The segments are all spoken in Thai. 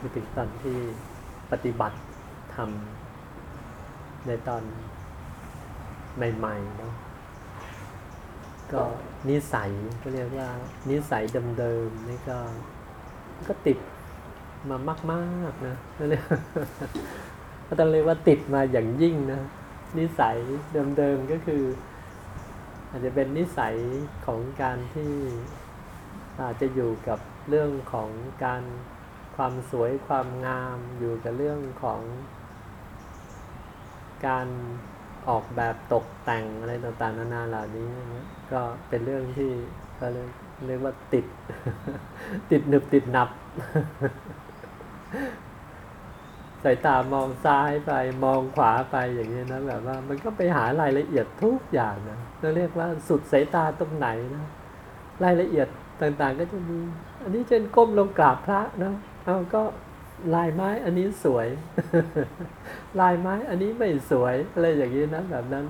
นึกถึงตอนที่ปฏิบัติทำในตอนใหม่ๆเนาะก็นิสัยก็เรียกว่า นิสัยเดิมๆนี่ก็ก็ติดมามากๆนะก็เรียกก็ต้องเรียกว่าติดมาอย่างยิ่งนะนิสัยเดิมๆก็คือ อาจจะเป็นนิสัยของการที่อาจจะอยู่กับเรื่องของการ ความสวยความงามอยู่กับเรื่องของการออกแบบตกแต่งอะไรต่างๆนานาเหล่านี้นะก็เป็นเรื่องที่เรียกเรียกว่าติด ติดหนึบติดหนับ สายตามองซ้ายไปมองขวาไปอย่างนี้นะแบบว่า มันก็ไปหารายละเอียดทุกอย่างนะเราเรียกว่าสุดสายตาตรงไหนนะรายละเอียดต่างๆ ก็จะมี อันนี้เช่นก้มลงกราบพระนะ เอาก็ลายไม้อันนี้สวย ลายไม้อันนี้ไม่สวยอะไรอย่างนี้นะแบบนั้น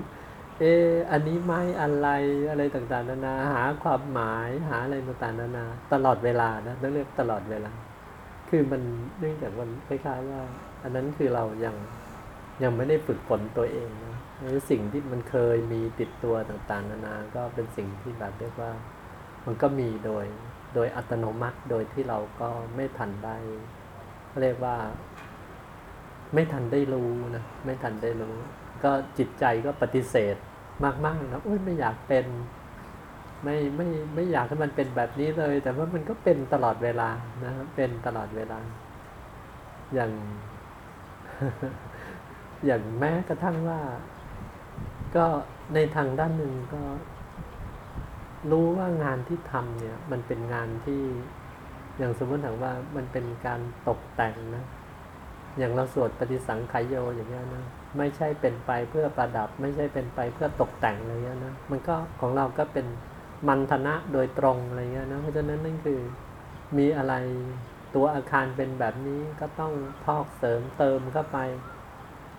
เอออันนี้ไม้อะไรอะไรต่างๆนานา หาความหมายหาอะไรต่างๆนานา ตลอดเวลานะต้องเรียกตลอดเวลา คือมันเนื่องจากมันคล้ายๆว่า อันนั้นคือเรายังยังไม่ได้ฝึกฝนตัวเองนะหรือสิ่งที่มันเคยมีติดตัวต่างๆ นานา ก็เป็นสิ่งที่แบบเรียกว่า มันก็มีโดย โดยอัตโนมัติโดยที่เราก็ไม่ทันได้เรียกว่า ไม่ทันได้รู้นะไม่ทันได้รู้ ก็จิตใจก็ปฏิเสธมากๆนะอุ้ยไม่อยากเป็น ไม่ไม่ไม่อยากให้มันเป็นแบบนี้เลย แต่ว่ามันก็เป็นตลอดเวลานะครับเป็นตลอดเวลา อย่าง อย่างแม้กระทั่งว่า ก็ในทางด้านหนึ่งก็ รู้ว่างานที่ทำเนี่ย มันเป็นงานที่อย่างสมมติถามว่ามันเป็นการตกแต่งนะ อย่างเราสวดปฏิสังขายโยอย่างเงี้ยนะไม่ใช่เป็นไปเพื่อประดับ ไม่ใช่เป็นไปเพื่อตกแต่งอะไรเงี้ยนะมันก็ของเราก็เป็นมันธนะโดยตรงอะไรเงี้ยนะเพราะฉะนั้นนั่นคือมีอะไรตัวอาคารเป็นแบบนี้ก็ต้องพอกเสริมเติมเข้าไป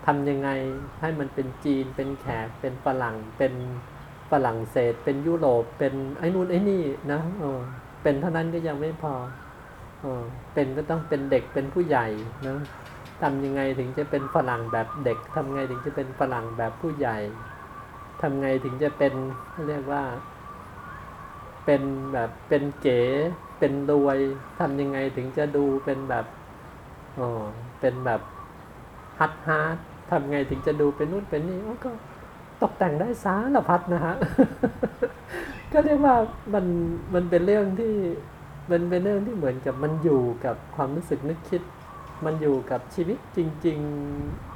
ทำยังไงให้มันเป็นจีนเป็นแขกเป็นฝรั่งเป็น ฝรั่งเศส เป็นยุโรป เป็นไอ้นู่นไอ้นี่นะเออเป็นเท่านั้นก็ยังไม่พอเออเป็นก็ต้องเป็นเด็กเป็นผู้ใหญ่นะทำยังไงถึงจะเป็นฝรั่งแบบเด็กทำไงถึงจะเป็นฝรั่งแบบผู้ใหญ่ทำไงถึงจะเป็นเรียกว่า เป็นแบบเป็นเก๋เป็นรวยทำยังไงถึงจะดูเป็นแบบอ๋อเป็นแบบฮัตฮาร์ดทำไงถึงจะดูเป็นนู่นเป็นนี่อ๋อก็ ตกแต่งได้สารพัดนะฮะก็เรียกว่ามันมันเป็นเรื่องที่มันเป็นเรื่องที่เหมือนกับมันอยู่กับความรู้สึกนึกคิด มันอยู่กับชีวิตจริง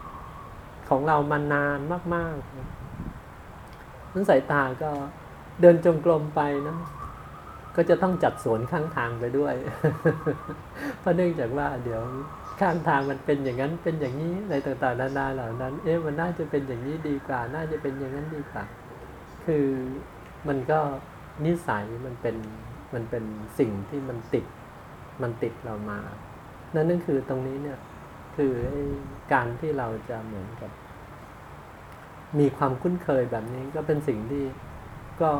ๆของเรามานานมากๆนั้นสายตาก็เดินจงกรมไปนะ ก็จะต้องจัดสวนข้างทางไปด้วย เพราะเนื่องจากว่าเดี๋ยว ข้างทางมันเป็นอย่างนั้นเป็นอย่างนี้อะไรต่างๆนานาเหล่านั้น เอ๊ะมันน่าจะเป็นอย่างนี้ดีกว่า น่าจะเป็นอย่างนั้นดีกว่า คือมันก็นิสัยมันเป็นมันเป็นสิ่งที่มันติดมันติดเรามา นั่นนั่นคือตรงนี้เนี่ยคือการที่เราจะเหมือนกับ มีความคุ้นเคยแบบนี้ก็เป็นสิ่งที่ก็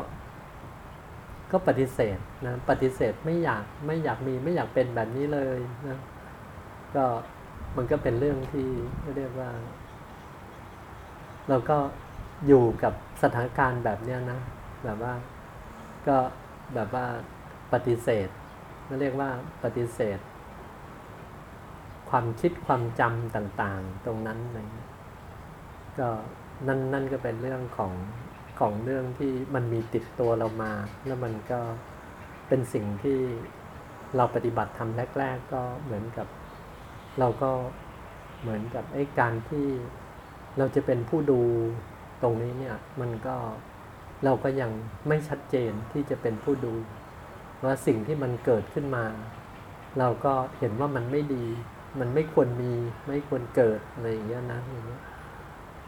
ก็ปฏิเสธนะปฏิเสธไม่อยากไม่อยากมีไม่อยากเป็นแบบนี้เลยนะ ก็มันก็เป็นเรื่องที่เรียกว่า เราก็อยู่กับสถานการณ์แบบเนี้ยนะ แบบว่าก็แบบว่าปฏิเสธนั่นเรียกว่าปฏิเสธ ความคิดความจำต่างๆ ตรงนั้นอะไรก็นั่นนั่นก็เป็นเรื่องของของเรื่องที่มันมีติดตัวเรามา แล้วมันก็เป็นสิ่งที่เราปฏิบัติทำแรก ๆ ก็เหมือนกับ เราก็เหมือนกับไอ้การที่เราจะเป็นผู้ดูตรงนี้เนี่ย มันก็เราก็ยังไม่ชัดเจนที่จะเป็นผู้ดู ว่าสิ่งที่มันเกิดขึ้นมา เราก็เห็นว่ามันไม่ดี มันไม่ควรมีไม่ควรเกิดอะไรอย่างเงี้ยนะอย่างเงี้ย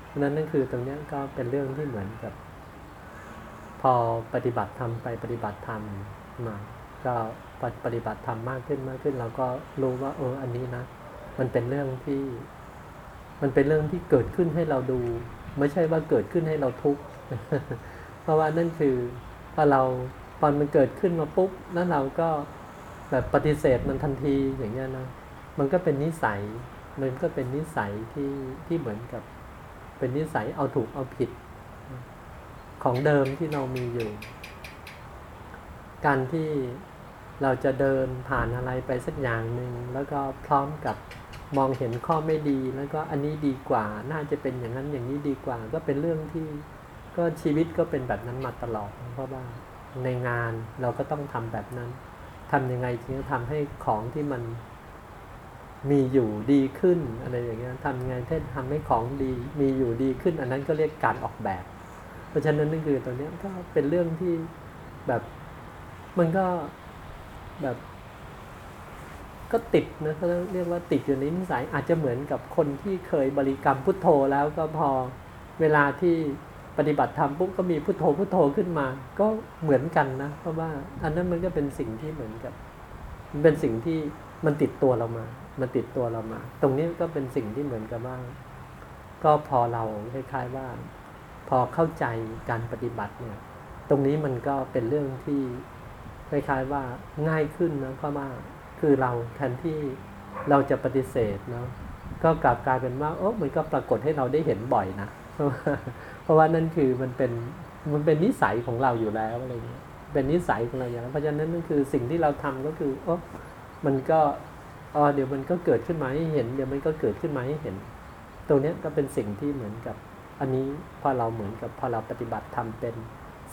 เพราะนั้นนั่นคือตรงนี้ก็เป็นเรื่องที่เหมือนกับ พอปฏิบัติธรรมไปปฏิบัติธรรมมา ก็ปฏิบัติธรรมมากขึ้นมากขึ้น เราก็รู้ว่าเอออันนี้นะ มันเป็นเรื่องที่ มันเป็นเรื่องที่เกิดขึ้นให้เราดู ไม่ใช่ว่าเกิดขึ้นให้เราทุกข์เพราะว่านั่นคือพอเราตอนมันเกิดขึ้นมาปุ๊บแล้วเราก็แบบปฏิเสธมันทันทีอย่างเงี้ยนะมันก็เป็นนิสัย มันก็เป็นนิสัยที่ที่เหมือนกับ เป็นนิสัยเอาถูกเอาผิด ของเดิมที่เรามีอยู่ การที่เราจะเดินผ่านอะไรไปสักอย่างหนึ่งแล้วก็พร้อมกับ มองเห็นข้อไม่ดีแล้วก็อันนี้ดีกว่า น่าจะเป็นอย่างนั้นอย่างนี้ดีกว่า ก็เป็นเรื่องที่ก็ชีวิตก็เป็นแบบนั้นมาตลอด เพราะว่าในงานเราก็ต้องทำแบบนั้นทำยังไงถึงจะทำให้ของที่มันมีอยู่ดีขึ้นอะไรอย่างเงี้ยทำยังไงที่ทำให้ของดีมีอยู่ดีขึ้น อันนั้นก็เรียกการออกแบบ เพราะฉะนั้นนั่นคือตัวเนี้ยก็เป็นเรื่องที่แบบมันก็แบบ ก็ติดนะเขาเรียกว่าติดอยู่ในนิสัยอาจจะเหมือนกับคนที่เคยบริกรรมพุทโธแล้วก็พอเวลาที่ปฏิบัติธรรมปุ๊บก็มีพุทโธพุทโธขึ้นมา ก็เหมือนกันนะ เพราะว่าอันนั้นมันก็เป็นสิ่งที่เหมือนกับ มันเป็นสิ่งที่มันติดตัวเรามา มันติดตัวเรามา ตรงนี้ก็เป็นสิ่งที่เหมือนกับว่า ก็พอเราคล้ายๆว่า พอเข้าใจการปฏิบัติเนี่ย ตรงนี้มันก็เป็นเรื่องที่คล้ายๆว่าง่ายขึ้นนะเพราะว่า คือเราแทนที่เราจะปฏิเสธเนาะก็กลับกลายเป็นว่าโอ้มันก็ปรากฏให้เราได้เห็นบ่อยนะเพราะว่านั่นคือมันเป็นมันเป็นนิสัยของเราอยู่แล้วอะไรเงี้ยเป็นนิสัยของเราอย่างนั้นเพราะฉะนั้นนั่นคือสิ่งที่เราทำก็คือโอ้มันก็อ๋อเดี๋ยวมันก็เกิดขึ้นมาให้เห็น เดี๋ยวมันก็เกิดขึ้นมาให้เห็น ตรงเนี้ยก็เป็นสิ่งที่เหมือนกับ อันนี้พอเราเหมือนกับพอเราปฏิบัติทำเป็น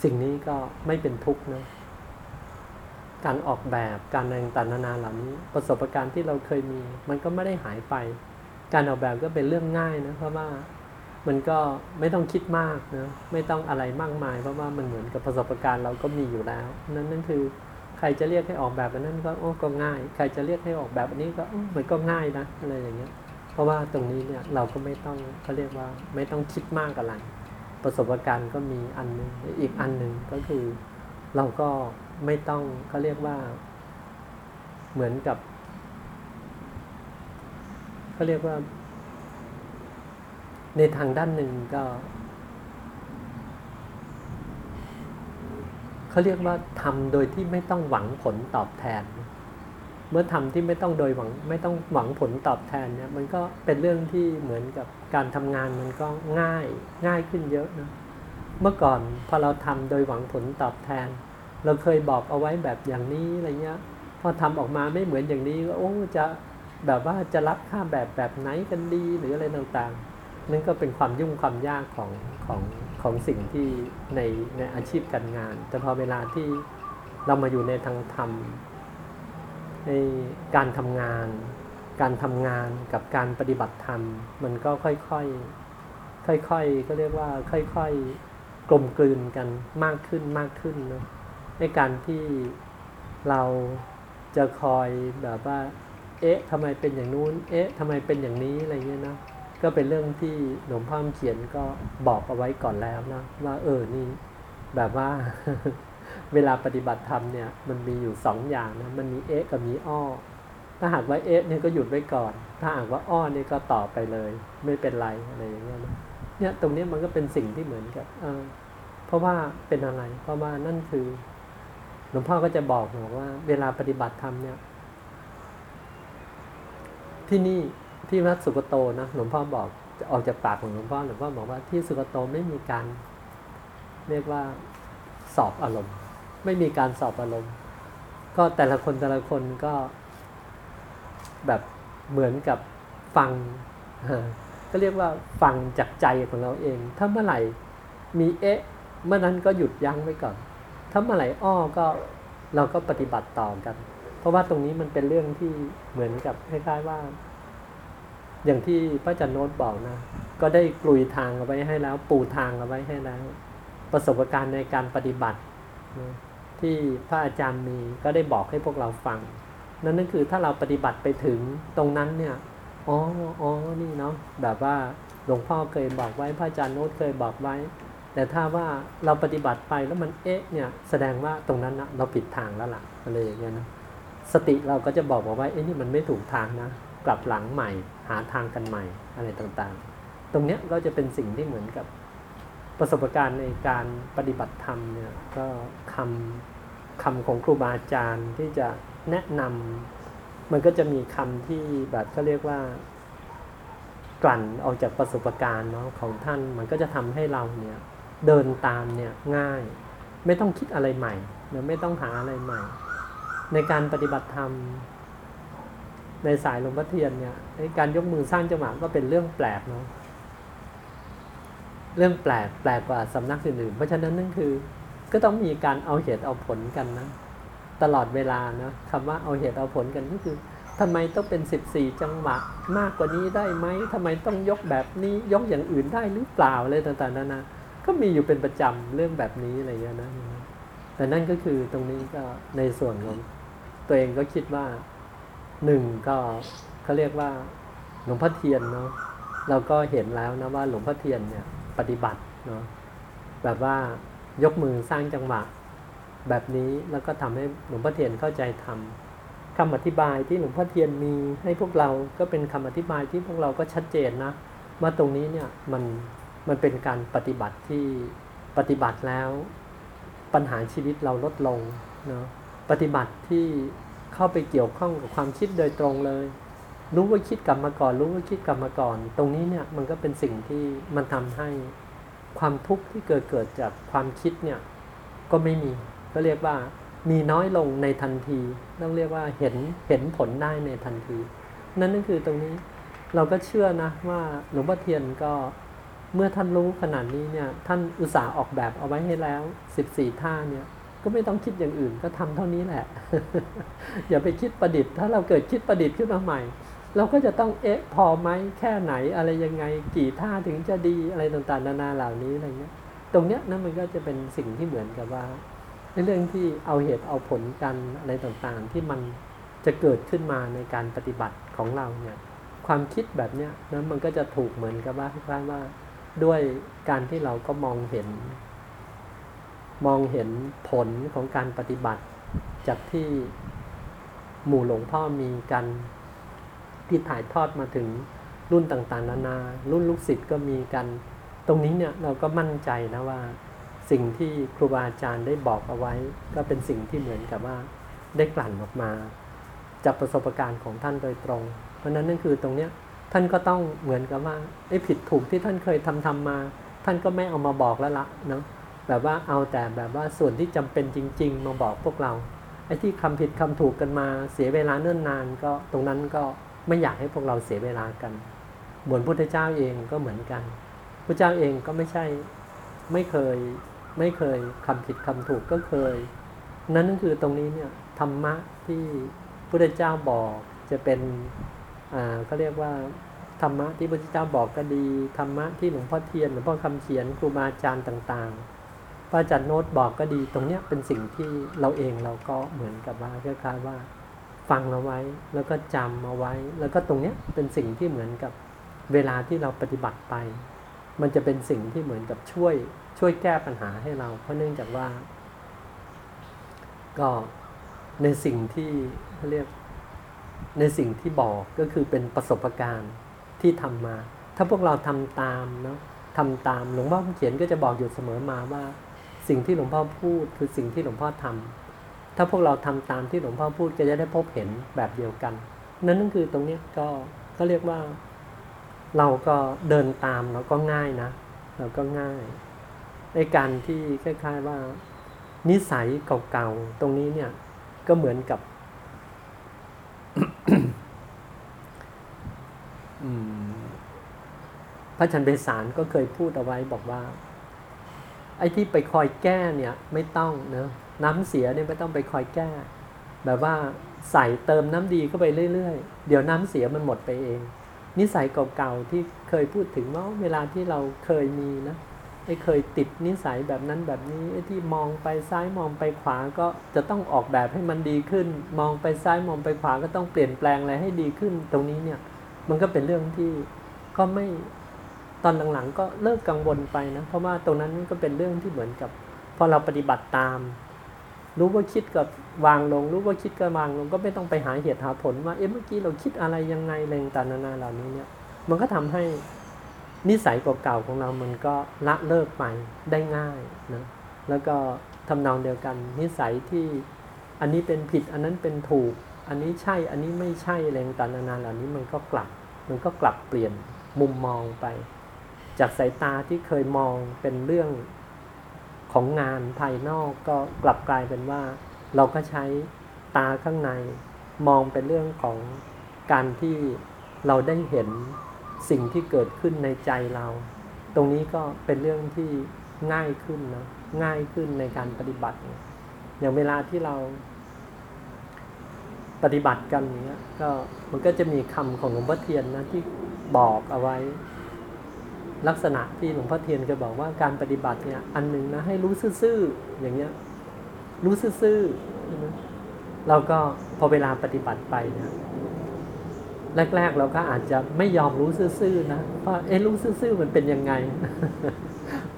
สิ่งนี้ก็ไม่เป็นทุกข์นะ การออกแบบการอะไรต่างๆนานาเหล่านี้ประสบการณ์ที่เราเคยมี มันก็ไม่ได้หายไป การออกแบบก็เป็นเรื่องง่ายนะเพราะว่ามันก็ไม่ต้องคิดมากนะไม่ต้องอะไรมากมาย เพราะว่ามันเหมือนกับประสบการณ์เราก็มีอยู่แล้วนั่นนั่นคือใครจะเรียกให้ออกแบบอันนั้นก็โอ้ก็ง่าย ใครจะเรียกให้ออกแบบอันนี้ก็มันก็ง่ายนะอะไรอย่างเงี้ย เพราะว่าตรงนี้เนี่ยเราก็ไม่ต้องเขาเรียกว่าไม่ต้องคิดมากอะไรประสบการณ์ก็มีอันหนึ่งอีกอันหนึ่งก็คือเราก็ ไม่ต้องเขาเรียกว่า เหมือนกับเขาเรียกว่า ในทางด้านหนึ่งก็เขาเรียกว่าทำโดยที่ไม่ต้องหวังผลตอบแทน เมื่อทำที่ไม่ต้องโดยหวัง ไม่ต้องหวังผลตอบแทนเนี่ยมันก็เป็นเรื่องที่เหมือนกับการทำงานมันก็ง่ายง่ายขึ้นเยอะนะเมื่อก่อนพอเราทำโดยหวังผลตอบแทน เราเคยบอกเอาไว้แบบอย่างนี้อะไรเงี้ยพอทำออกมาไม่เหมือนอย่างนี้ก็โอ้จะแบบว่าจะรับค่าแบบแบบไหนกันดีหรืออะไรต่างๆ นั่นก็เป็นความยุ่งความยากของของของสิ่งที่ในในอาชีพการงาน แต่พอเวลาที่เรามาอยู่ในทางธรรมในการทำงาน การทำงานกับการปฏิบัติธรรม มันก็ค่อยๆค่อยๆก็เรียกว่า ค่อยๆกลมกลืนกันมากขึ้นมากขึ้นเนาะ ในการที่เราจะคอยแบบว่า เอ๊ะทำไมเป็นอย่างนู้น เอ๊ะทำไมเป็นอย่างนี้อะไรเงี้ยนะก็เป็นเรื่องที่หลวงพ่อเขียนก็บอกเอาไว้ก่อนแล้วนะว่าเออนี่แบบว่าเวลาปฏิบัติธรรมเนี่ยมันมีอยู่สองอย่างนะมันมีเอ๊ะกับมีอ้อ ถ้าหากว่าเอ๊ะเนี่ยก็หยุดไว้ก่อน ถ้าหากว่าอ้อเนี่ยก็ต่อไปเลย ไม่เป็นไรอะไรอย่างเงี้ยนะเนี่ยตรงนี้มันก็เป็นสิ่งที่เหมือนกับเออเพราะว่าเป็นอะไร เพราะว่านั่นคือ หลวงพ่อก็จะบอกบอกว่า เวลาปฏิบัติธรรมเนี่ย ที่นี่ที่วัดสุกโตนะหลวงพ่อบอกจะออกจากปากของหลวงพ่อหลวงพ่อบอกว่าที่สุกโตไม่มีการ เรียกว่าสอบอารมณ์ ไม่มีการสอบอารมณ์ ก็แต่ละคนแต่ละคนก็แบบเหมือนกับฟังก็เรียกว่าฟังจากใจของเราเอง ถ้าเมื่อไหร่มีเอ๊ะ เมื่อนั้นก็หยุดยั้งไว้ก่อน ถ้าเมื่อไหร่อ้อก็เราก็ปฏิบัติต่อกัน เพราะว่าตรงนี้มันเป็นเรื่องที่เหมือนกับคล้ายๆว่า อย่างที่พระอาจารย์โน้ตบอกนะ ก็ได้กลุยทางเอาไว้ให้แล้ว ปูทางเอาไว้ให้แล้ว ประสบการณ์ในการปฏิบัติ ที่พระอาจารย์มีก็ได้บอกให้พวกเราฟัง นั่นนั่นคือถ้าเราปฏิบัติไปถึงตรงนั้นเนี่ยอ๋ออ๋อนี่เนาะแบบว่าหลวงพ่อเคยบอกไว้พระอาจารย์โน้ตเคยบอกไว้ แต่ถ้าว่าเราปฏิบัติไปแล้วมันเอ๊ะเนี่ยแสดงว่าตรงนั้นนะเราผิดทางแล้วล่ะอะไรอย่างเงี้ยนะสติเราก็จะบอกบอกว่าเอ๊ะนี่มันไม่ถูกทางนะ กลับหลังใหม่ หาทางกันใหม่อะไรต่างๆ ตรงเนี้ยก็จะเป็นสิ่งที่เหมือนกับประสบการณ์ในการปฏิบัติธรรมเนี่ยก็คำคำของครูบาอาจารย์ที่จะแนะนำมันก็จะมีคำที่แบบก็เรียกว่ากลั่นออกจากประสบการณ์เนาะของท่านมันก็จะทำให้เราเนี่ย เดินตามเนี่ยง่าย ไม่ต้องคิดอะไรใหม่หรือไม่ต้องหาอะไรใหม่ ในการปฏิบัติธรรม ในสายหลวงพ่อเทียนเนี่ยการยกมือสร้างจังหวะก็เป็นเรื่องแปลกเนาะเรื่องแปลกแปลกกว่าสำนักอื่นๆเพราะฉะนั้นนั่นคือ ก็ต้องมีการเอาเหตุเอาผลกันนะ ตลอดเวลานะคำว่าเอาเหตุเอาผลกันก็คือทำไมต้องเป็นสิบสี่จังหวะมากกว่านี้ได้ไหมทำไมต้องยกแบบนี้ยกอย่างอื่นได้หรือเปล่าอะไรต่างๆนานา ก็มีอยู่เป็นประจำเรื่องแบบนี้อะไรอย่างนี้นะ แต่นั่นก็คือตรงนี้ก็ในส่วนของตัวเองก็คิดว่าหนึ่งก็เขาเรียกว่าหลวงพ่อเทียนเนาะเราก็เห็นแล้วนะว่าหลวงพ่อเทียนเนี่ยปฏิบัติเนาะแบบว่ายกมือสร้างจังหวะแบบนี้แล้วก็ทำให้หลวงพ่อเทียนเข้าใจทำคำอธิบายที่หลวงพ่อเทียนมีให้พวกเราก็เป็นคำอธิบายที่พวกเราก็ชัดเจนนะว่าตรงนี้เนี่ยมัน มันเป็นการปฏิบัติที่ปฏิบัติแล้วปัญหาชีวิตเราลดลงเนาะปฏิบัติที่เข้าไปเกี่ยวข้องกับความคิดโดยตรงเลย รู้ว่าคิดกลับมาก่อน รู้ว่าคิดกลับมาก่อน ตรงนี้เนี่ยมันก็เป็นสิ่งที่มันทำให้ความทุกข์ที่เกิดเกิดจากความคิดเนี่ยก็ไม่มี ก็เรียกว่ามีน้อยลงในทันทีต้องเรียกว่าเห็นเห็นผลได้ในทันที นั่นก็คือตรงนี้เราก็เชื่อนะว่าหลวงพ่อเทียนก็ เมื่อท่านรู้ขนาดนี้เนี่ยท่านอุตส่าห์ออกแบบเอาไว้ให้แล้ว14ท่าเนี่ยก็ไม่ต้องคิดอย่างอื่นก็ทำเท่านี้แหละ อย่าไปคิดประดิษฐ์ ถ้าเราเกิดคิดประดิษฐ์ขึ้นมาใหม่ เราก็จะต้องเอ๊ะพอไหมแค่ไหนอะไรยังไง กี่ท่าถึงจะดีอะไรต่างๆนานาเหล่านี้อะไรเงี้ยตรงเนี้ยนั่นมันก็จะเป็นสิ่งที่เหมือนกับว่าในเรื่องที่เอาเหตุเอาผลกันอะไรต่างๆ ที่มันจะเกิดขึ้นมาในการปฏิบัติของเราเนี่ยความคิดแบบเนี้ยนั้นมันก็จะถูกเหมือนกับว่าคล้ายว่า ด้วยการที่เราก็มองเห็น มองเห็นผลของการปฏิบัติ จากที่หมู่หลวงพ่อมีกันที่ถ่ายทอดมาถึงรุ่นต่างๆ นานา รุ่นลูกศิษย์ก็มีกัน ตรงนี้เนี่ยเราก็มั่นใจนะว่า สิ่งที่ครูบาอาจารย์ได้บอกเอาไว้ ก็เป็นสิ่งที่เหมือนกับว่าได้กลั่นออกมา จากประสบการณ์ของท่านโดยตรง เพราะนั้นนั่นคือตรงเนี้ย ท่านก็ต้องเหมือนกับว่าไอ้ผิดถูกที่ท่านเคยทำทำมา ท่านก็ไม่เอามาบอกแล้วละเนาะแบบว่าเอาแต่แบบว่าส่วนที่จำเป็นจริง ๆ มาบอกพวกเราไอ้ที่คำผิดคำถูกกันมาเสียเวลาเนิ่นนานก็ตรงนั้นก็ไม่อยากให้พวกเราเสียเวลากันเหมือนพุทธเจ้าเองก็เหมือนกันพระเจ้าเองก็ไม่ใช่ไม่เคยไม่เคยคำผิดคำถูกก็เคย นั่นก็คือตรงนี้เนี่ยธรรมะที่พระเจ้าบอกจะเป็น ก็เรียกว่าธรรมะที่พระเจ้าบอกก็ดีธรรมะที่หลวงพ่อเทียนหลวงพ่อคำเขียนครูบาอาจารย์ต่างๆพระอาจารย์โน้ตบอกก็ดีตรงเนี้ยเป็นสิ่งที่เราเองเราก็เหมือนกับว่าคล้ายๆว่า ฟังเอาไว้แล้วก็จำเอาไว้ แล้วก็ตรงเนี้ยเป็นสิ่งที่เหมือนกับเวลาที่เราปฏิบัติไป มันจะเป็นสิ่งที่เหมือนกับช่วย ช่วยแก้ปัญหาให้เรา เพราะเนื่องจากว่า ก็ในสิ่งที่เขาเรียก ในสิ่งที่บอกก็คือเป็นประสบการณ์ที่ทำมา ถ้าพวกเราทำตามเนาะทำตามหลวงพ่อเขียนก็จะบอกอยู่เสมอมาว่า สิ่งที่หลวงพ่อพูดคือสิ่งที่หลวงพ่อทำถ้าพวกเราทำตามที่หลวงพ่อพูดก็จะได้พบเห็นแบบเดียวกัน นั่นนั่นคือตรงนี้ก็ก็เรียกว่า เราก็เดินตามเราก็ง่ายนะ เราก็ง่ายในการที่คล้ายๆว่า นิสัยเก่าๆตรงนี้เนี่ยก็เหมือนกับ พระชันเบสารก็เคยพูดเอาไว้บอกว่า ไอ้ที่ไปคอยแก้เนี่ย ไม่ต้องเนะน้ำเสียเนี่ยไม่ต้องไปคอยแก้ แบบว่าใส่เติมน้ำดีเข้าไปเรื่อยๆ เดี๋ยวน้ำเสียมันหมดไปเอง นิสัยเก่าๆที่เคยพูดถึงว่าเวลาที่เราเคยมีนะ ไอ้เคยติดนิสัยแบบนั้นแบบนี้ไอ้ที่มองไปซ้ายมองไปขวาก็จะต้องออกแบบให้มันดีขึ้น มองไปซ้ายมองไปขวาก็ต้องเปลี่ยนแปลงอะไรให้ดีขึ้น ตรงนี้เนี่ยมันก็เป็นเรื่องที่ก็ไม่ตอนหลังๆ ก็เลิกกังวลไปนะเพราะว่าตรงนั้นก็เป็นเรื่องที่เหมือนกับ พอเราปฏิบัติตาม รู้ว่าคิดกับวางลง รู้ว่าคิดกับวางลง ก็ไม่ต้องไปหาเหตุหาผลว่าเอ๊ะเมื่อกี้เราคิดอะไรยังไงแรงต่างๆนานาเหล่านี้เนี่ย มันก็ทำให้ นิสัยเก่าๆของเรามันก็ละเลิกไปได้ง่ายนะแล้วก็ทำนองเดียวกัน นิสัยที่อันนี้เป็นผิดอันนั้นเป็นถูก อันนี้ใช่อันนี้ไม่ใช่อะไรต่างๆนานาเหล่านี้มันก็กลับ มันก็กลับเปลี่ยนมุมมองไป จากสายตาที่เคยมองเป็นเรื่องของงานภายนอกก็กลับกลายเป็นว่า เราก็ใช้ตาข้างในมองเป็นเรื่องของการที่เราได้เห็น สิ่งที่เกิดขึ้นในใจเรา ตรงนี้ก็เป็นเรื่องที่ง่ายขึ้นนะง่ายขึ้นในการปฏิบัติ อย่างเวลาที่เราปฏิบัติกันอย่างเนี้ยก็มันก็จะมีคำของหลวงพ่อเทียนนะที่บอกเอาไว้ ลักษณะที่หลวงพ่อเทียนก็บอกว่าการปฏิบัติเนี่ยอันหนึ่งนะให้รู้ซื่อๆอย่างเงี้ย รู้ซื่อๆเราก็พอเวลาปฏิบัติไปเนี่ย แรก ๆ เราก็อาจจะไม่ยอมรู้ซื่อๆนะเพราะเอ๊ะรู้ซื่อๆมันเป็นยังไง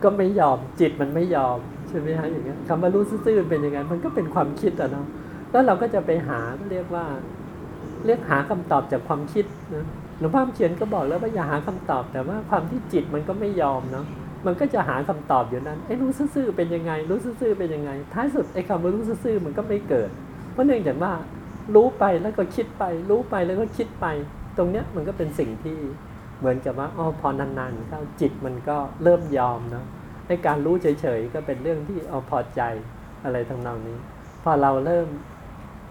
ก็ไม่ยอมจิตมันไม่ยอมใช่ไหมฮะอย่างเงี้ยคำว่ารู้ซื่อๆเป็นยังไงมันก็เป็นความคิดอะเนาะแล้วเราก็จะไปหาเรียกว่า เรียกหาคำตอบจากความคิดนะหลวงพ่อเขียนก็บอกแล้วว่าอย่าหาคำตอบแต่ว่าความที่จิตมันก็ไม่ยอมเนาะมันก็จะหาคำตอบอยู่นั้นไอ้รู้ซื่อๆเป็นยังไง รู้ซื่อๆเป็นยังไง ท้ายสุดไอ้คำว่ารู้ซื่อๆมันก็ไม่เกิด เพราะเนื่องจากว่า รู้ไปแล้วก็คิดไป รู้ไปแล้วก็คิดไป ตรงเนี้ยมันก็เป็นสิ่งที่เหมือนกับว่าอ๋อพอนานๆเข้าจิตมันก็เริ่มยอมเนาะในการรู้เฉยๆก็เป็นเรื่องที่อ๋อพอใจอะไรทำนองนี้ พอเราเริ่ม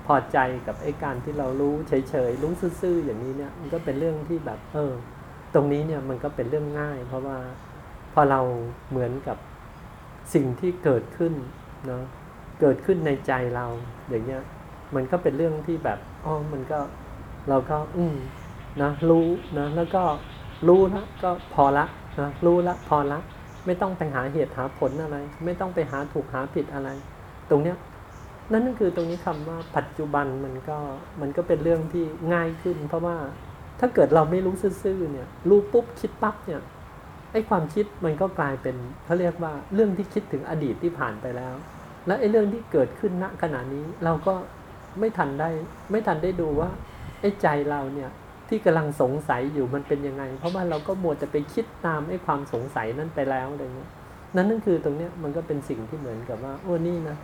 พอใจกับไอ้การที่เรารู้เฉยๆรู้ซื่อๆอย่างนี้เนี่ยมันก็เป็นเรื่องที่แบบเออ ตรงนี้เนี่ยมันก็เป็นเรื่องง่าย เพราะว่าพอเราเหมือนกับสิ่งที่เกิดขึ้นเนาะเกิดขึ้นในใจเราอย่างเงี้ย มันก็เป็นเรื่องที่แบบอ๋อมันก็เราก็ อืมนะรู้นะแล้วก็รู้ละก็พอละนะรู้ละพอละ ไม่ต้องไปหาเหตุหาผลอะไร ไม่ต้องไปหาถูกหาผิดอะไร ตรงเนี้ยนั่นก็คือตรงนี้คำว่าปัจจุบันมันก็มันก็เป็นเรื่องที่ง่ายขึ้น เพราะว่าถ้าเกิดเราไม่รู้ซื่อๆเนี่ยรู้ปุ๊บคิดปั๊บเนี่ยไอ้ความคิดมันก็กลายเป็นเขาเรียกว่าเรื่องที่คิดถึงอดีตที่ผ่านไปแล้ว และไอ้เรื่องที่เกิดขึ้นณขณะนี้เราก็ ไม่ทันได้ ไม่ทันได้ดูว่าไอ้ใจเราเนี่ยที่กำลังสงสัยอยู่มันเป็นยังไง เพราะว่าเราก็มัวจะไปคิดตามไอ้ความสงสัยนั้นไปแล้วอะไรเงี้ยนั่นนั่นคือตรงเนี้ยมันก็เป็นสิ่งที่เหมือนกับว่า โอ้นี่นะ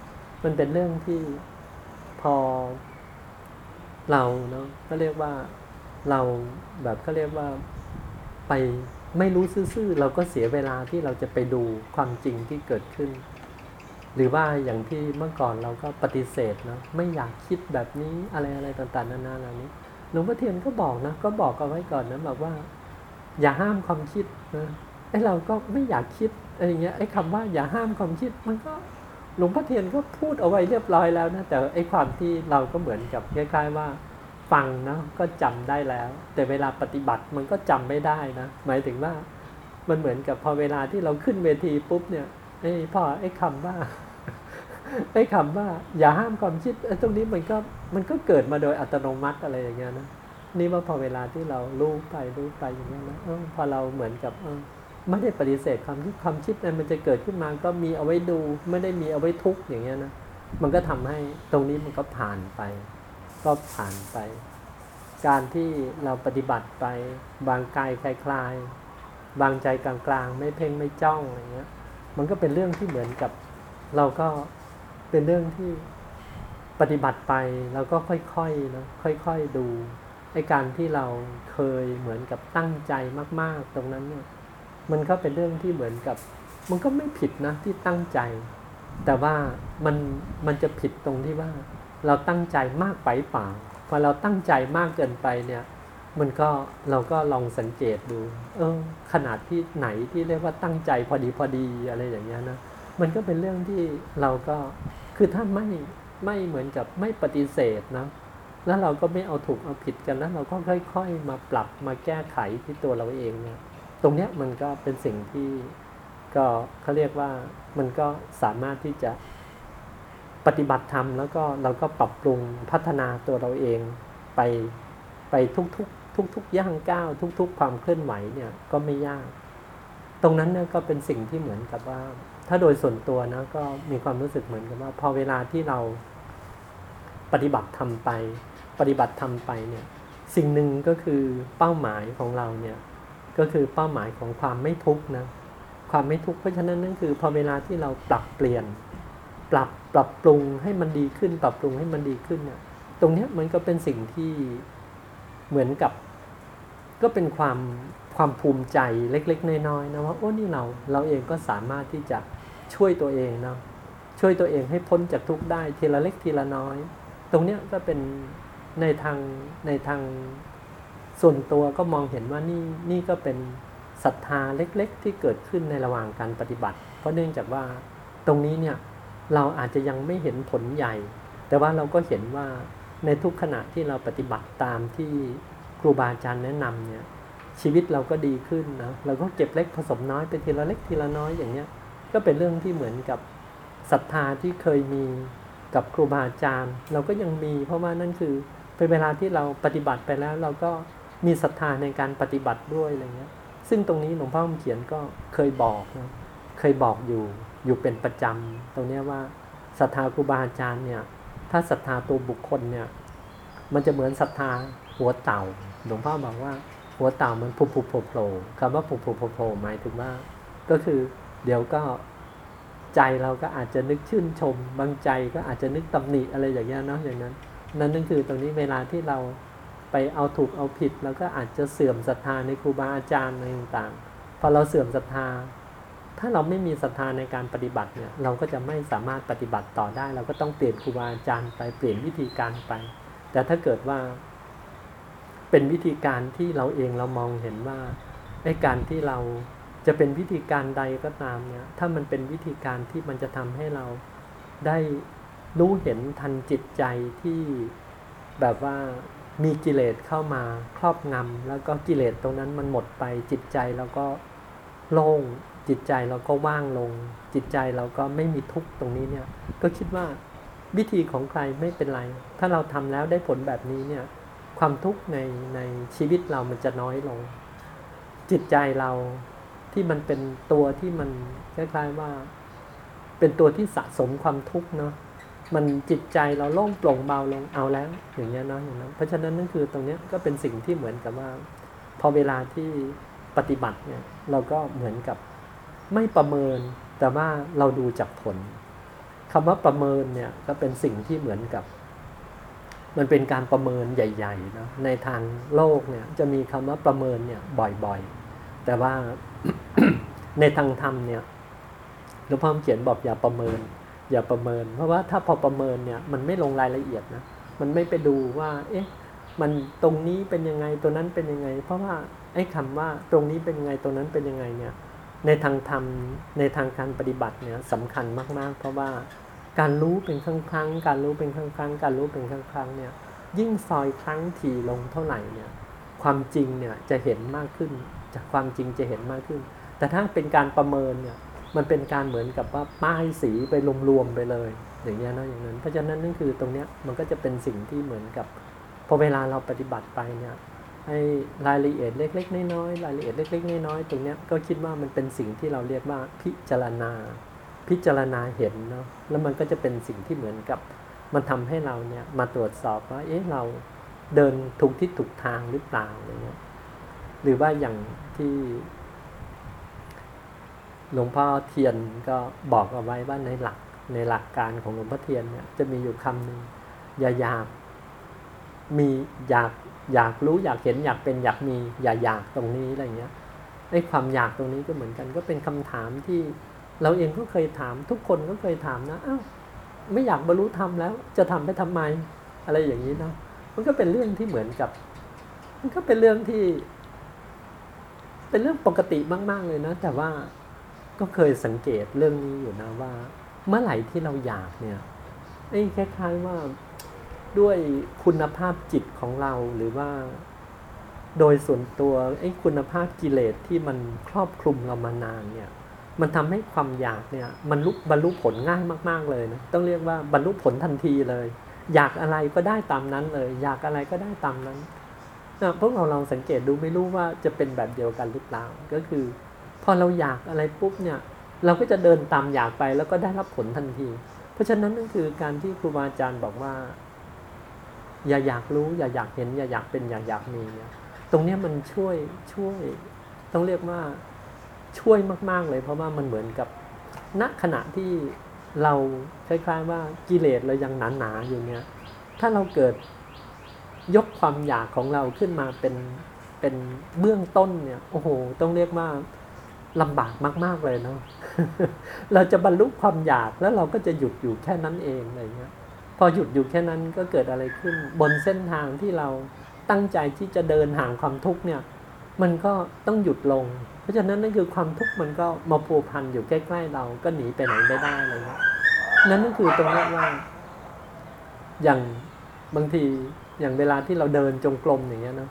มันเป็นเรื่องที่พอเราเนาะก็เรียกว่าเราแบบเขาเรียกว่าไปไม่รู้ซื่อๆเราก็เสียเวลาที่เราจะไปดูความจริงที่เกิดขึ้น หรือว่าอย่างที่เมื่อก่อนเราก็ปฏิเสธเนาะไม่อยากคิดแบบนี้อะไรอะไรต่างๆนานาเหล่านี้หลวงพ่อเทียนก็บอกนะก็บอกเอาไว้ก่อนนะบอกว่า อย่าห้ามความคิดนะไอ้เราก็ไม่อยากคิดอะไรเงี้ยไอ้คำว่าอย่าห้ามความคิดมันก็หลวงพ่อเทียนก็พูดเอาไว้เรียบร้อยแล้วนะแต่ไอ้ความที่เราก็เหมือนกับคล้ายๆว่าฟังนะก็จำได้แล้ว แต่เวลาปฏิบัติมันก็จำไม่ได้นะหมายถึงว่า มันเหมือนกับพอเวลาที่เราขึ้นเวทีปุ๊บเนี่ยไอ้พ่อไอ้คำว่า ไอ้คำว่า อย่าห้ามความคิดตรงนี้มันก็มันก็เกิดมาโดยอัตโนมัติอะไรอย่างเงี้ยนะนี่ว่าพอเวลาที่เรารู้ไปรู้ไปอย่างเงี้ยนะออพอเราเหมือนกับออไม่ได้ปฏิเสธความคิดความคิดนั้นมันจะเกิดขึ้นมาก็มีเอาไว้ดู ไม่ได้มีเอาไว้ทุกข์อย่างเงี้ยนะมันก็ทำให้ตรงนี้มันก็ผ่านไป ก็ผ่านไป การที่เราปฏิบัติไป บางกายคลายๆบางใจกลางๆ ไม่เพ่งไม่จ้องอะไรเงี้ย มันก็เป็นเรื่องที่เหมือนกับ เราก็ เป็นเรื่องที่ปฏิบัติไปแล้วก็ค่อยๆนะค่อยๆดูไอ้การที่เราเคยเหมือนกับตั้งใจมาก ๆ ตรงนั้นเนี่ยมันก็เป็นเรื่องที่เหมือนกับ มันก็ไม่ผิดนะที่ตั้งใจ แต่ว่ามันมันจะผิดตรงที่ว่า เราตั้งใจมากไปเปล่าพอเราตั้งใจมากเกินไปเนี่ย มันก็เราก็ลองสังเกตดู เออ ขนาดที่ไหนที่เรียกว่าตั้งใจพอดีพอดีอะไรอย่างเงี้ยนะมันก็เป็นเรื่องที่เราก็ คือถ้าไม่ไม่เหมือนกับไม่ปฏิเสธนะแล้วเราก็ไม่เอาถูกเอาผิดกันแล้วเราก็ค่อย ๆ มาปรับมาแก้ไขที่ตัวเราเองเนี่ย ตรงเนี้ยมันก็เป็นสิ่งที่ก็เขาเรียกว่ามันก็สามารถที่จะปฏิบัติธรรมแล้วก็เราก็ปรับปรุงพัฒนาตัวเราเองไปไปทุกๆ ทุกๆย่างก้าวทุก ๆ ความเคลื่อนไหวเนี่ยก็ไม่ยาก ตรงนั้นเนี่ยก็เป็นสิ่งที่เหมือนกับว่า ถ้าโดยส่วนตัวนะก็มีความรู้สึกเหมือนกับว่า พอเวลาที่เราปฏิบัติทำไป ปฏิบัติทำไปเนี่ยสิ่งหนึ่งก็คือเป้าหมายของเราเนี่ยก็คือเป้าหมายของความไม่ทุกข์นะความไม่ทุกข์เพราะฉะนั้นนั่นคือพอเวลาที่เราปรับเปลี่ยน ปรับปรับปรุงให้มันดีขึ้น ปรับปรุงให้มันดีขึ้นเนี่ยตรงนี้มันก็เป็นสิ่งที่เหมือนกับ ก็เป็นความ ความภูมิใจเล็กๆ น้อยๆนะว่าโอ้นี่เราเราเองก็สามารถที่จะช่วยตัวเองเนาะช่วยตัวเองให้พ้นจากทุกข์ได้ทีละเล็กทีละน้อย ตรงเนี้ยก็เป็นในทางในทางส่วนตัวก็มองเห็นว่านี่นี่ก็เป็นศรัทธาเล็กๆ ที่เกิดขึ้นในระหว่างการปฏิบัติ เพราะเนื่องจากว่าตรงนี้เนี่ยเราอาจจะยังไม่เห็นผลใหญ่ แต่ว่าเราก็เห็นว่าในทุกขณะที่เราปฏิบัติตามที่ครูบาอาจารย์แนะนำเนี่ย ชีวิตเราก็ดีขึ้นนะเราก็เก็บเล็กผสมน้อยไปทีละเล็กทีละน้อยอย่างเนี้ย ก็เป็นเรื่องที่เหมือนกับศรัทธาที่เคยมีกับครูบาอาจารย์ เราก็ยังมี เพราะว่านั่นคือเป็นเวลาที่เราปฏิบัติไปแล้วเราก็มีศรัทธาในการปฏิบัติด้วยอะไรเงี้ย ซึ่งตรงนี้หลวงพ่อเขียนก็เคยบอกนะเคยบอกอยู่อยู่เป็นประจำตรงเนี้ยว่าศรัทธาครูบาอาจารย์เนี่ย ถ้าศรัทธาตัวบุคคลเนี่ย มันจะเหมือนศรัทธาหัวเต่า หลวงพ่อบอกว่า หัวเต่ามันผุผุโผล่โผล่คำว่าผุผุโผล่โผล่หมายถึงว่า ก็คือเดี๋ยวก็ใจเราก็อาจจะนึกชื่นชม บางใจก็อาจจะนึกตำหนิอะไรอย่างเงี้ยเนาะอย่างนั้น นั่นนั่นคือตรงนี้เวลาที่เราไปเอาถูกเอาผิดเราก็อาจจะเสื่อมศรัทธาในครูบาอาจารย์อะไรต่างๆพอเราเสื่อมศรัทธา ถ้าเราไม่มีศรัทธาในการปฏิบัติเนี่ยเราก็จะไม่สามารถปฏิบัติต่อได้ เราก็ต้องเปลี่ยนครูบาอาจารย์ไปเปลี่ยนวิธีการไป แต่ถ้าเกิดว่า เป็นวิธีการที่เราเองเรามองเห็นว่าไอ้การที่เราจะเป็นวิธีการใดก็ตามเนี่ย ถ้ามันเป็นวิธีการที่มันจะทำให้เราได้รู้เห็นทันจิตใจที่แบบว่ามีกิเลสเข้ามาครอบงำแล้วก็กิเลสตรงนั้นมันหมดไปจิตใจเราก็โล่งจิตใจเราก็ว่างลง จิตใจเราก็ไม่มีทุกข์ตรงนี้เนี่ย ก็คิดว่าวิธีของใครไม่เป็นไร ถ้าเราทำแล้วได้ผลแบบนี้เนี่ย ความทุกข์ในในชีวิตเรามันจะน้อยลง จิตใจเราที่มันเป็นตัวที่มันคล้ายๆว่า เป็นตัวที่สะสมความทุกข์เนาะมันจิตใจเราโล่งโปร่งเบาลงเอาแล้ว อย่างเงี้ยเนาะอย่างนั้นเพราะฉะนั้นนั่นคือตรงเนี้ยก็เป็นสิ่งที่เหมือนกับว่า พอเวลาที่ปฏิบัติเนี่ยเราก็เหมือนกับไม่ประเมินแต่ว่าเราดูจากผลคำว่าประเมินเนี่ยก็เป็นสิ่งที่เหมือนกับ มันเป็นการประเมินใหญ่ๆนะในทางโลกเนี่ยจะมีคำว่าประเมินเนี่ยบ่อยๆ แต่ว่าในทางธรรมเนี่ยหลวงพ่อเขียนบอกอย่าประเมิน อย่าประเมิน เพราะว่าถ้าพอประเมินเนี่ยมันไม่ลงรายละเอียดนะมันไม่ไปดูว่า เอ๊ะมันตรงนี้เป็นยังไงตัวนั้นเป็นยังไง เพราะว่าไอ้คำว่าตรงนี้เป็นยังไงตรงนั้นเป็นยังไงเนี่ยในทางธรรมในทางการปฏิบัติเนี่ยสำคัญมากๆ เพราะว่า การรู้เป็นครั้งครั้ง การรู้เป็นครั้งครั้ง การรู้เป็นครั้งครั้งเนี่ย ยิ่งซอยครั้งถี่ลงเท่าไหร่เนี่ย ความจริงเนี่ยจะเห็นมากขึ้น จากความจริงจะเห็นมากขึ้น แต่ถ้าเป็นการประเมินเนี่ย มันเป็นการเหมือนกับว่าป้ายสีไปรวมๆไปเลย อย่างเงี้ยนะอย่างนั้น เพราะฉะนั้นนั่นคือตรงเนี้ยมันก็จะเป็นสิ่งที่เหมือนกับพอเวลาเราปฏิบัติไปเนี่ยให้รายละเอียดเล็ก ๆ น้อยๆรายละเอียดเล็ก ๆ น้อยๆตรงเนี้ยก็คิดว่ามันเป็นสิ่งที่เราเรียกว่าพิจารณา พิจารณาเห็นเนาะแล้วมันก็จะเป็นสิ่งที่เหมือนกับ มันทำให้เราเนี่ยมาตรวจสอบว่าเอ๊ะเราเดินถูกทิศถูกทางหรือเปล่าอะไรเงี้ยหรือว่าอย่างที่ หลวงพ่อเทียนก็บอกเอาไว้ว่าในหลักในหลักการของหลวงพ่อเทียนเนี่ยจะมีอยู่คำหนึ่งอย่าอยากมีอยากอยากรู้อยากเห็นอยากเป็นอยากมีอย่าอยากตรงนี้อะไรเงี้ยไอ้ความอยากตรงนี้ก็เหมือนกันก็เป็นคำถามที่ เราเองก็เคยถามทุกคนก็เคยถามนะอ้าวไม่อยากบรรลุธรรมแล้ว จะทำไปทำไม อะไรอย่างนี้นะมันก็เป็นเรื่องที่เหมือนกับ มันก็เป็นเรื่องที่ เป็นเรื่องปกติมาก ๆ เลยนะ แต่ว่าก็เคยสังเกตเรื่องนี้อยู่นะว่า เมื่อไหร่ที่เราอยากเนี่ยไอ้คล้ายๆว่าด้วยคุณภาพจิตของเราหรือว่า โดยส่วนตัวไอ้คุณภาพกิเลสที่มันครอบคลุมเรามานานเนี่ย มันทำให้ความอยากเนี่ยมันบรรลุผลง่ายมาก ๆเลยนะต้องเรียกว่าบรรลุผลทันทีเลย อยากอะไรก็ได้ตามนั้นเลย อยากอะไรก็ได้ตามนั้นนะพวกเราลองสังเกตดูไม่รู้ว่าจะเป็นแบบเดียวกันหรือเปล่าก็คือ พอเราอยากอะไรปุ๊บเนี่ย เราก็จะเดินตามอยากไปแล้วก็ได้รับผลทันที เพราะฉะนั้นนั่นคือการที่ครูบาอาจารย์บอกว่า อย่าอยากรู้ อย่าอยากเห็น อย่าอยากเป็นอย่าอยากมีตรงนี้มันช่วยช่วย ต้องเรียกว่า ช่วยมาก ๆ เลย เพราะว่ามันเหมือนกับณขณะที่เราคล้ายๆว่ากิเลสเรายังหนาๆอยู่เนี่ยถ้าเราเกิดยกความอยากของเราขึ้นมาเป็นเป็นเบื้องต้นเนี่ยโอ้โห ต้องเรียกว่าลำบากมาก ๆเลยเนาะเราจะบรรลุความอยากแล้วเราก็จะหยุดอยู่แค่นั้นเองอะไรเงี้ยพอหยุดอยู่แค่นั้นก็เกิดอะไรขึ้น บนเส้นทางที่เราตั้งใจที่จะเดินห่างความทุกข์เนี่ย มันก็ต้องหยุดลง เพราะฉะนั้นนั่นคือความทุกข์มันก็มาผูกพันอยู่ใกล้ๆเราก็หนีไปไหนไม่ได้อะไรเงี้ยนั่นคือตรงนี้ว่า อย่างบางทีอย่างเวลาที่เราเดินจงกรมอย่างเงี้ยเนาะ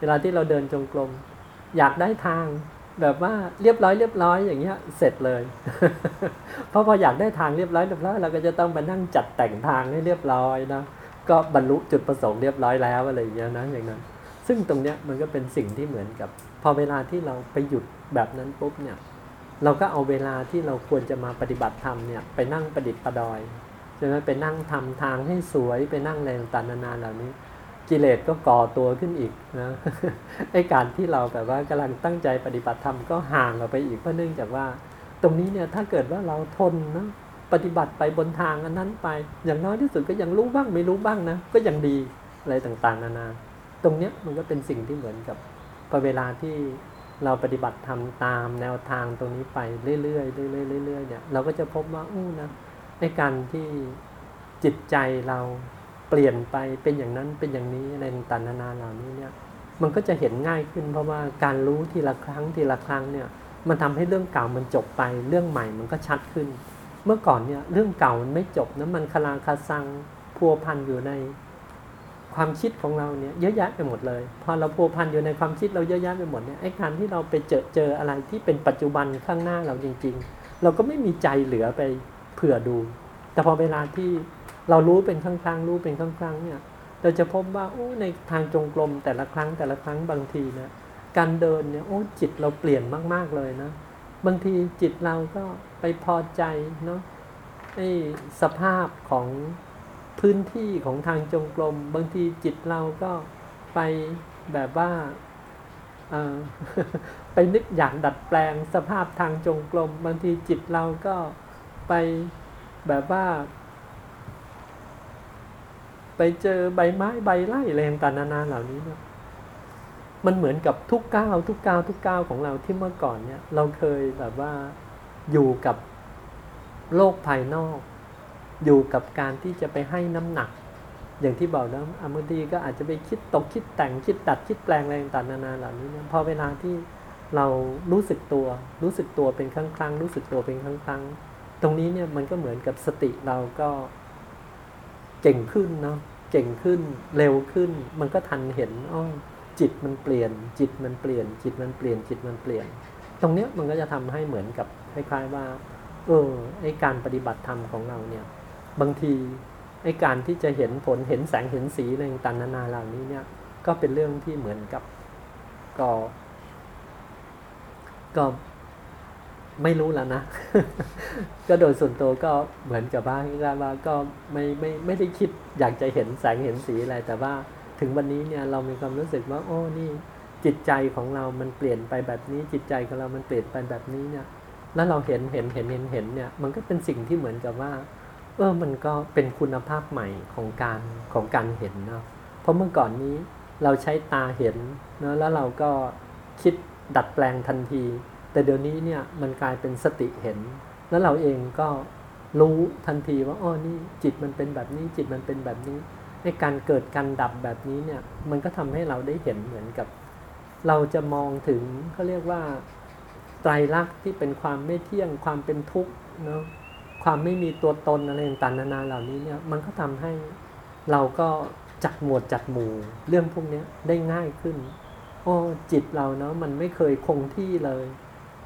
เวลาที่เราเดินจงกรมอยากได้ทาง แบบว่าเรียบร้อยเรียบร้อยอย่างเงี้ย เสร็จเลย เพราะพออยากได้ทางเรียบร้อยเรียบร้อยเราก็จะต้องไปนั่งจัดแต่งทางให้เรียบร้อยนะก็บรรลุจุดประสงค์เรียบร้อยแล้วอะไรอย่างเงี้ยนะอย่างนั้น ซึ่งตรงเนี้ยมันก็เป็นสิ่งที่เหมือนกับ อเวลาที่เราไปหยุดแบบนั้นปุ๊บเนี่ยเราก็เอาเวลาที่เราควรจะมาปฏิบัติธรรมเนี่ยไปนั่งประดิษฐ์ประดอยใช่ไหมไปนั่งทำทางให้สวยไปนั่งแรงต่างๆนานาเหล่านี้ กิเลสก็ก่อตัวขึ้นอีกนะไอการที่เราแบบว่ากำลังตั้งใจปฏิบัติธรรมก็ห่างออกไปอีกเพราะเนื่องจากว่า ตรงนี้เนี่ยถ้าเกิดว่าเราทนนะปฏิบัติไปบนทางอันนั้นไป อย่างน้อยที่สุดก็ยังรู้บ้างไม่รู้บ้างนะก็ยังดีอะไรต่างๆนานา ตรงเนี้ยมันก็เป็นสิ่งที่เหมือนกับ พอเวลาที่เราปฏิบัติทำตามแนวทางตรงนี้ไปเรื่อยๆเรื่อยๆเรื่อยๆเนี่ยเราก็จะพบว่าอู้นะในการที่จิตใจเราเปลี่ยนไปเป็นอย่างนั้นเป็นอย่างนี้ในต่างๆนานาเหล่านี้เนี่ย มันก็จะเห็นง่ายขึ้น เพราะว่าการรู้ทีละครั้งทีละครั้งเนี่ย มันทำให้เรื่องเก่ามันจบไป เรื่องใหม่มันก็ชัดขึ้น เมื่อก่อนเนี่ยเรื่องเก่ามันไม่จบนะมันคลาคาซังพัวพันอยู่ใน ความคิดของเราเนี่ยเยอะแยะไปหมดเลย พอเราพัวพันอยู่ในความคิดเราเยอะแยะไปหมดเนี่ยไอ้การที่เราไปเจอเจออะไรที่เป็นปัจจุบันข้างหน้าเราจริง ๆ เราก็ไม่มีใจเหลือไปเผื่อดู แต่พอเวลาที่เรารู้เป็นครั้งๆรู้เป็นครั้งๆเนี่ยเราจะพบว่าโอ้ในทางจงกรมแต่ละครั้งแต่ละครั้งบางทีนะการเดินเนี่ยโอ้จิตเราเปลี่ยนมากๆเลยนะบางทีจิตเราก็ไปพอใจเนาะไอ้สภาพของ พื้นที่ของทางจงกรมบางทีจิตเราก็ไปแบบว่าไปนึกอยากดัดแปลงสภาพทางจงกรมบางทีจิตเราก็ไปแบบว่า ไปเจอใบไม้ใบไร่อะไรต่างๆนานาเหล่านี้นี่ยมันเหมือนกับทุกก้าวทุกก้าวทุกก้าวของเราที่เมื่อก่อนเนี่ย เราเคยแบบว่าอยู่กับโลกภายนอก อยู่กับการที่จะไปให้น้ำหนัก อย่างที่บอกนะอามดีก็อาจจะไปคิดตกคิดแต่งคิดดัดคิดแปลงอะไรต่างๆนานาเหล่านี้นี่ยพอเวลาที่เรารู้สึกตัวรู้สึกตัวเป็นครั้งครั้งรู้สึกตัวเป็นครั้งครั้งตรงนี้เนี่ยมันก็เหมือนกับสติเราก็เก่งขึ้นเนาะเก่งขึ้นเร็วขึ้น มันก็ทันเห็นอ้อจิตมันเปลี่ยน จิตมันเปลี่ยน จิตมันเปลี่ยนจิตมันเปลี่ยน ตรงเนี้ยมันก็จะทำให้เหมือนกับคล้ายๆว่าเออไอการปฏิบัติธรรมของเราเนี่ย บางทีไอการที่จะเห็นผลเห็นแสงเห็นสีอะไรต่างๆนานาเหล่านี้เนี่ย ก็เป็นเรื่องที่เหมือนกับก็ก็ไม่รู้แล้วนะ ก็โดยส่วนตัวก็เหมือนกับว่าว่าก็ไม่ไม่ไม่ได้คิดอยากจะเห็นแสงเห็นสีอะไร แต่ว่าถึงวันนี้เนี่ยเรามีความรู้สึกว่า โอ้นี่จิตใจของเรามันเปลี่ยนไปแบบนี้ จิตใจของเรามันเปลี่ยนไปแบบนี้เนี่ย แล้วเราเห็นเห็นเห็นเห็นเห็นเนี่ย มันก็เป็นสิ่งที่เหมือนกับว่า เออมันก็เป็นคุณภาพใหม่ของการของการเห็นเนาะเพราะเมื่อก่อนนี้เราใช้ตาเห็นเนาะแล้วเราก็คิดดัดแปลงทันที แต่เดี๋ยวนี้เนี่ยมันกลายเป็นสติเห็น แล้วเราเองก็รู้ทันทีว่าอ๋อนี่จิตมันเป็นแบบนี้จิตมันเป็นแบบนี้ในการเกิดการดับแบบนี้เนี่ย มันก็ทำให้เราได้เห็นเหมือนกับ เราจะมองถึงเขาเรียกว่าไตรลักษณ์ที่เป็นความไม่เที่ยงความเป็นทุกข์เนาะ ความไม่มีตัวตนอะไรต่างๆนานาเหล่านี้เนี่ยมันก็ทำให้เราก็จัดหมวดจัดหมู่ เรื่องพวกนี้ได้ง่ายขึ้นโอ้จิตเราเนาะมันไม่เคยคงที่เลย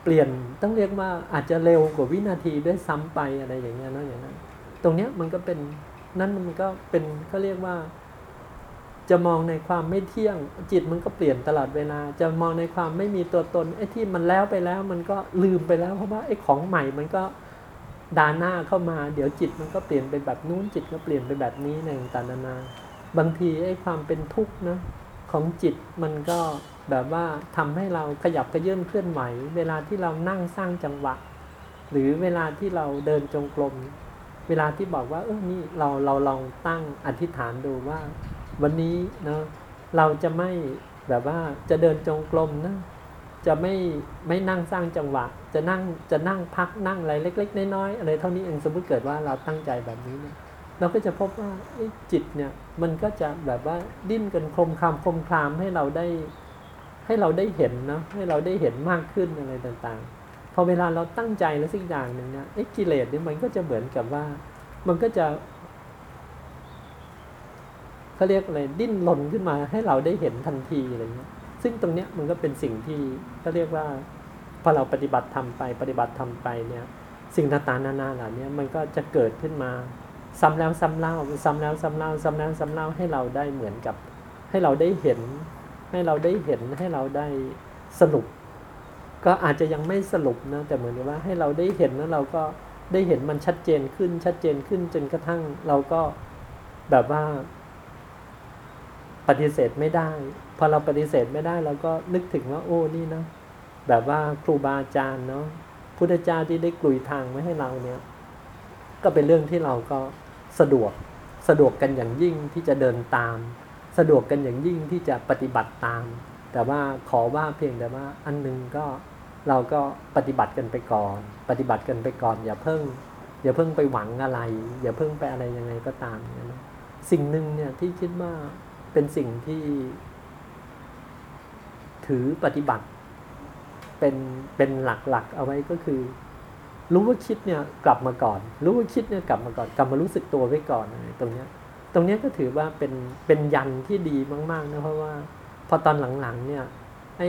เปลี่ยนต้องเรียกว่าอาจจะเร็วกว่าวินาทีด้วยซ้ำไปอะไรอย่างเงี้ยเนาะอย่างนั้น ตรงเนี้ยมันก็เป็นนั่นมันก็เป็นเขาเรียกว่า จะมองในความไม่เที่ยง จิตมันก็เปลี่ยนตลอดเวลา จะมองในความไม่มีตัวตนไอ้ที่มันแล้วไปแล้ว มันก็ลืมไปแล้วเพราะว่าไอ้ของใหม่มันก็ ดาหน้าเข้ามา เดี๋ยวจิตมันก็เปลี่ยนไปแบบนู้นจิตก็เปลี่ยนไปแบบนี้ในต่างๆนานาบางทีไอ้ความเป็นทุกข์นะของจิตมันก็แบบว่าทำให้เราขยับกระเยื่นเคลื่อนไหว เวลาที่เรานั่งสร้างจังหวะ หรือเวลาที่เราเดินจงกรมเวลาที่บอกว่าเออนี่เราเราลองตั้งอธิษฐานดูว่า วันนี้เนาะเราจะไม่แบบว่าจะเดินจงกรมนะ จะไม่ไม่นั่งสร้างจังหวะ จะนั่งจะนั่งพักนั่งอะไรเล็ก ๆ น้อยๆอะไรเท่านี้เองสมมติเกิดว่าเราตั้งใจแบบนี้เนี่ยเราก็จะพบว่าจิตเนี่ยมันก็จะแบบว่าดิ้นกันคลมคลามคลมคลามให้เราได้ให้เราได้เห็นนะให้เราได้เห็นมากขึ้นอะไรต่างๆ พอเวลาเราตั้งใจแล้วสิ่งอย่างหนึ่งเนี่ยไอ้กิเลสเนี่ยมันก็จะเหมือนกับว่า มันก็จะเขาเรียกอะไรดิ้นรนขึ้นมาให้เราได้เห็นทันทีอะไรเงี้ย ซึ่งตรงเนี้ยมันก็เป็นสิ่งที่เขาเรียกว่าพอเราปฏิบัติทำไปปฏิบัติทำไปเนี่ยสิ่งต่างๆนานาเหล่านี้มันก็จะเกิดขึ้นมาซ้ำแล้วซ้ำเล่าซ้ำแล้วซ้ำเล่าซ้ำแล้วซ้ำเล่าให้เราได้เหมือนกับ ให้เราได้เห็น ให้เราได้เห็นให้เราได้สรุป ก็อาจจะยังไม่สรุปนะแต่เหมือนกับว่าให้เราได้เห็นแล้วเราก็ได้เห็นมันชัดเจนขึ้นชัดเจนขึ้นจนกระทั่งเราก็แบบว่า ปฏิเสธไม่ได้ พอเราปฏิเสธไม่ได้เราก็นึกถึงว่า โอ้นี่นะแบบว่าครูบาอาจารย์เนาะพุทธเจ้าที่ได้กลุยทางไว้ให้เราเนี่ย ก็เป็นเรื่องที่เราก็สะดวกสะดวกกันอย่างยิ่งที่จะเดินตาม สะดวกกันอย่างยิ่งที่จะปฏิบัติตาม แต่ว่าขอว่าเพียงแต่ว่าอันหนึงก็เราก็ปฏิบัติกันไปก่อน ปฏิบัติกันไปก่อน อย่าเพิ่ง อย่าเพิ่งไปหวังอะไร อย่าเพิ่งไปอะไรยังไงก็ตามเนี่ยนะสิ่งหนึ่งเนี่ยที่คิดว่า เป็นสิ่งที่ถือปฏิบัติ เป็นเป็นหลักๆ เอาไว้ก็คือ รู้ว่าคิดเนี่ยกลับมาก่อน รู้ว่าคิดเนี่ยกลับมาก่อน กลับมารู้สึกตัวไว้ก่อนอตรงเนี้ย ตรงเนี้ยก็ถือว่าเป็นเป็นยันที่ดีมากๆนะเพราะว่า พอตอนหลังๆเนี่ยไอ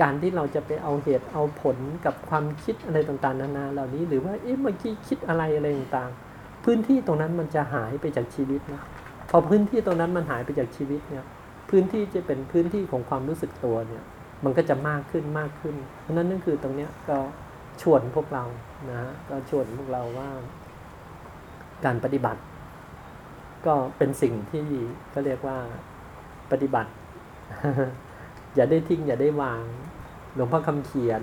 การที่เราจะไปเอาเหตุเอาผลกับความคิดอะไรต่างๆ นานาเหล่านี้ หรือว่าเอ๊ะเมื่อกี้คิดอะไรอะไรต่างๆ พื้นที่ตรงนั้นมันจะหายไปจากชีวิตนะ พอพื้นที่ตรงนั้นมันหายไปจากชีวิตเนี่ยพื้นที่จะเป็นพื้นที่ของความรู้สึกตัวเนี่ย มันก็จะมากขึ้นมากขึ้น เพราะนั้นนั่นคือตรงเนี้ยก็ชวนพวกเรานะก็ชวนพวกเราว่า การปฏิบัติ ก็เป็นสิ่งที่ก็เรียกว่าปฏิบัติ อย่าได้ทิ้งอย่าได้วาง หลวงพ่อคำเขียน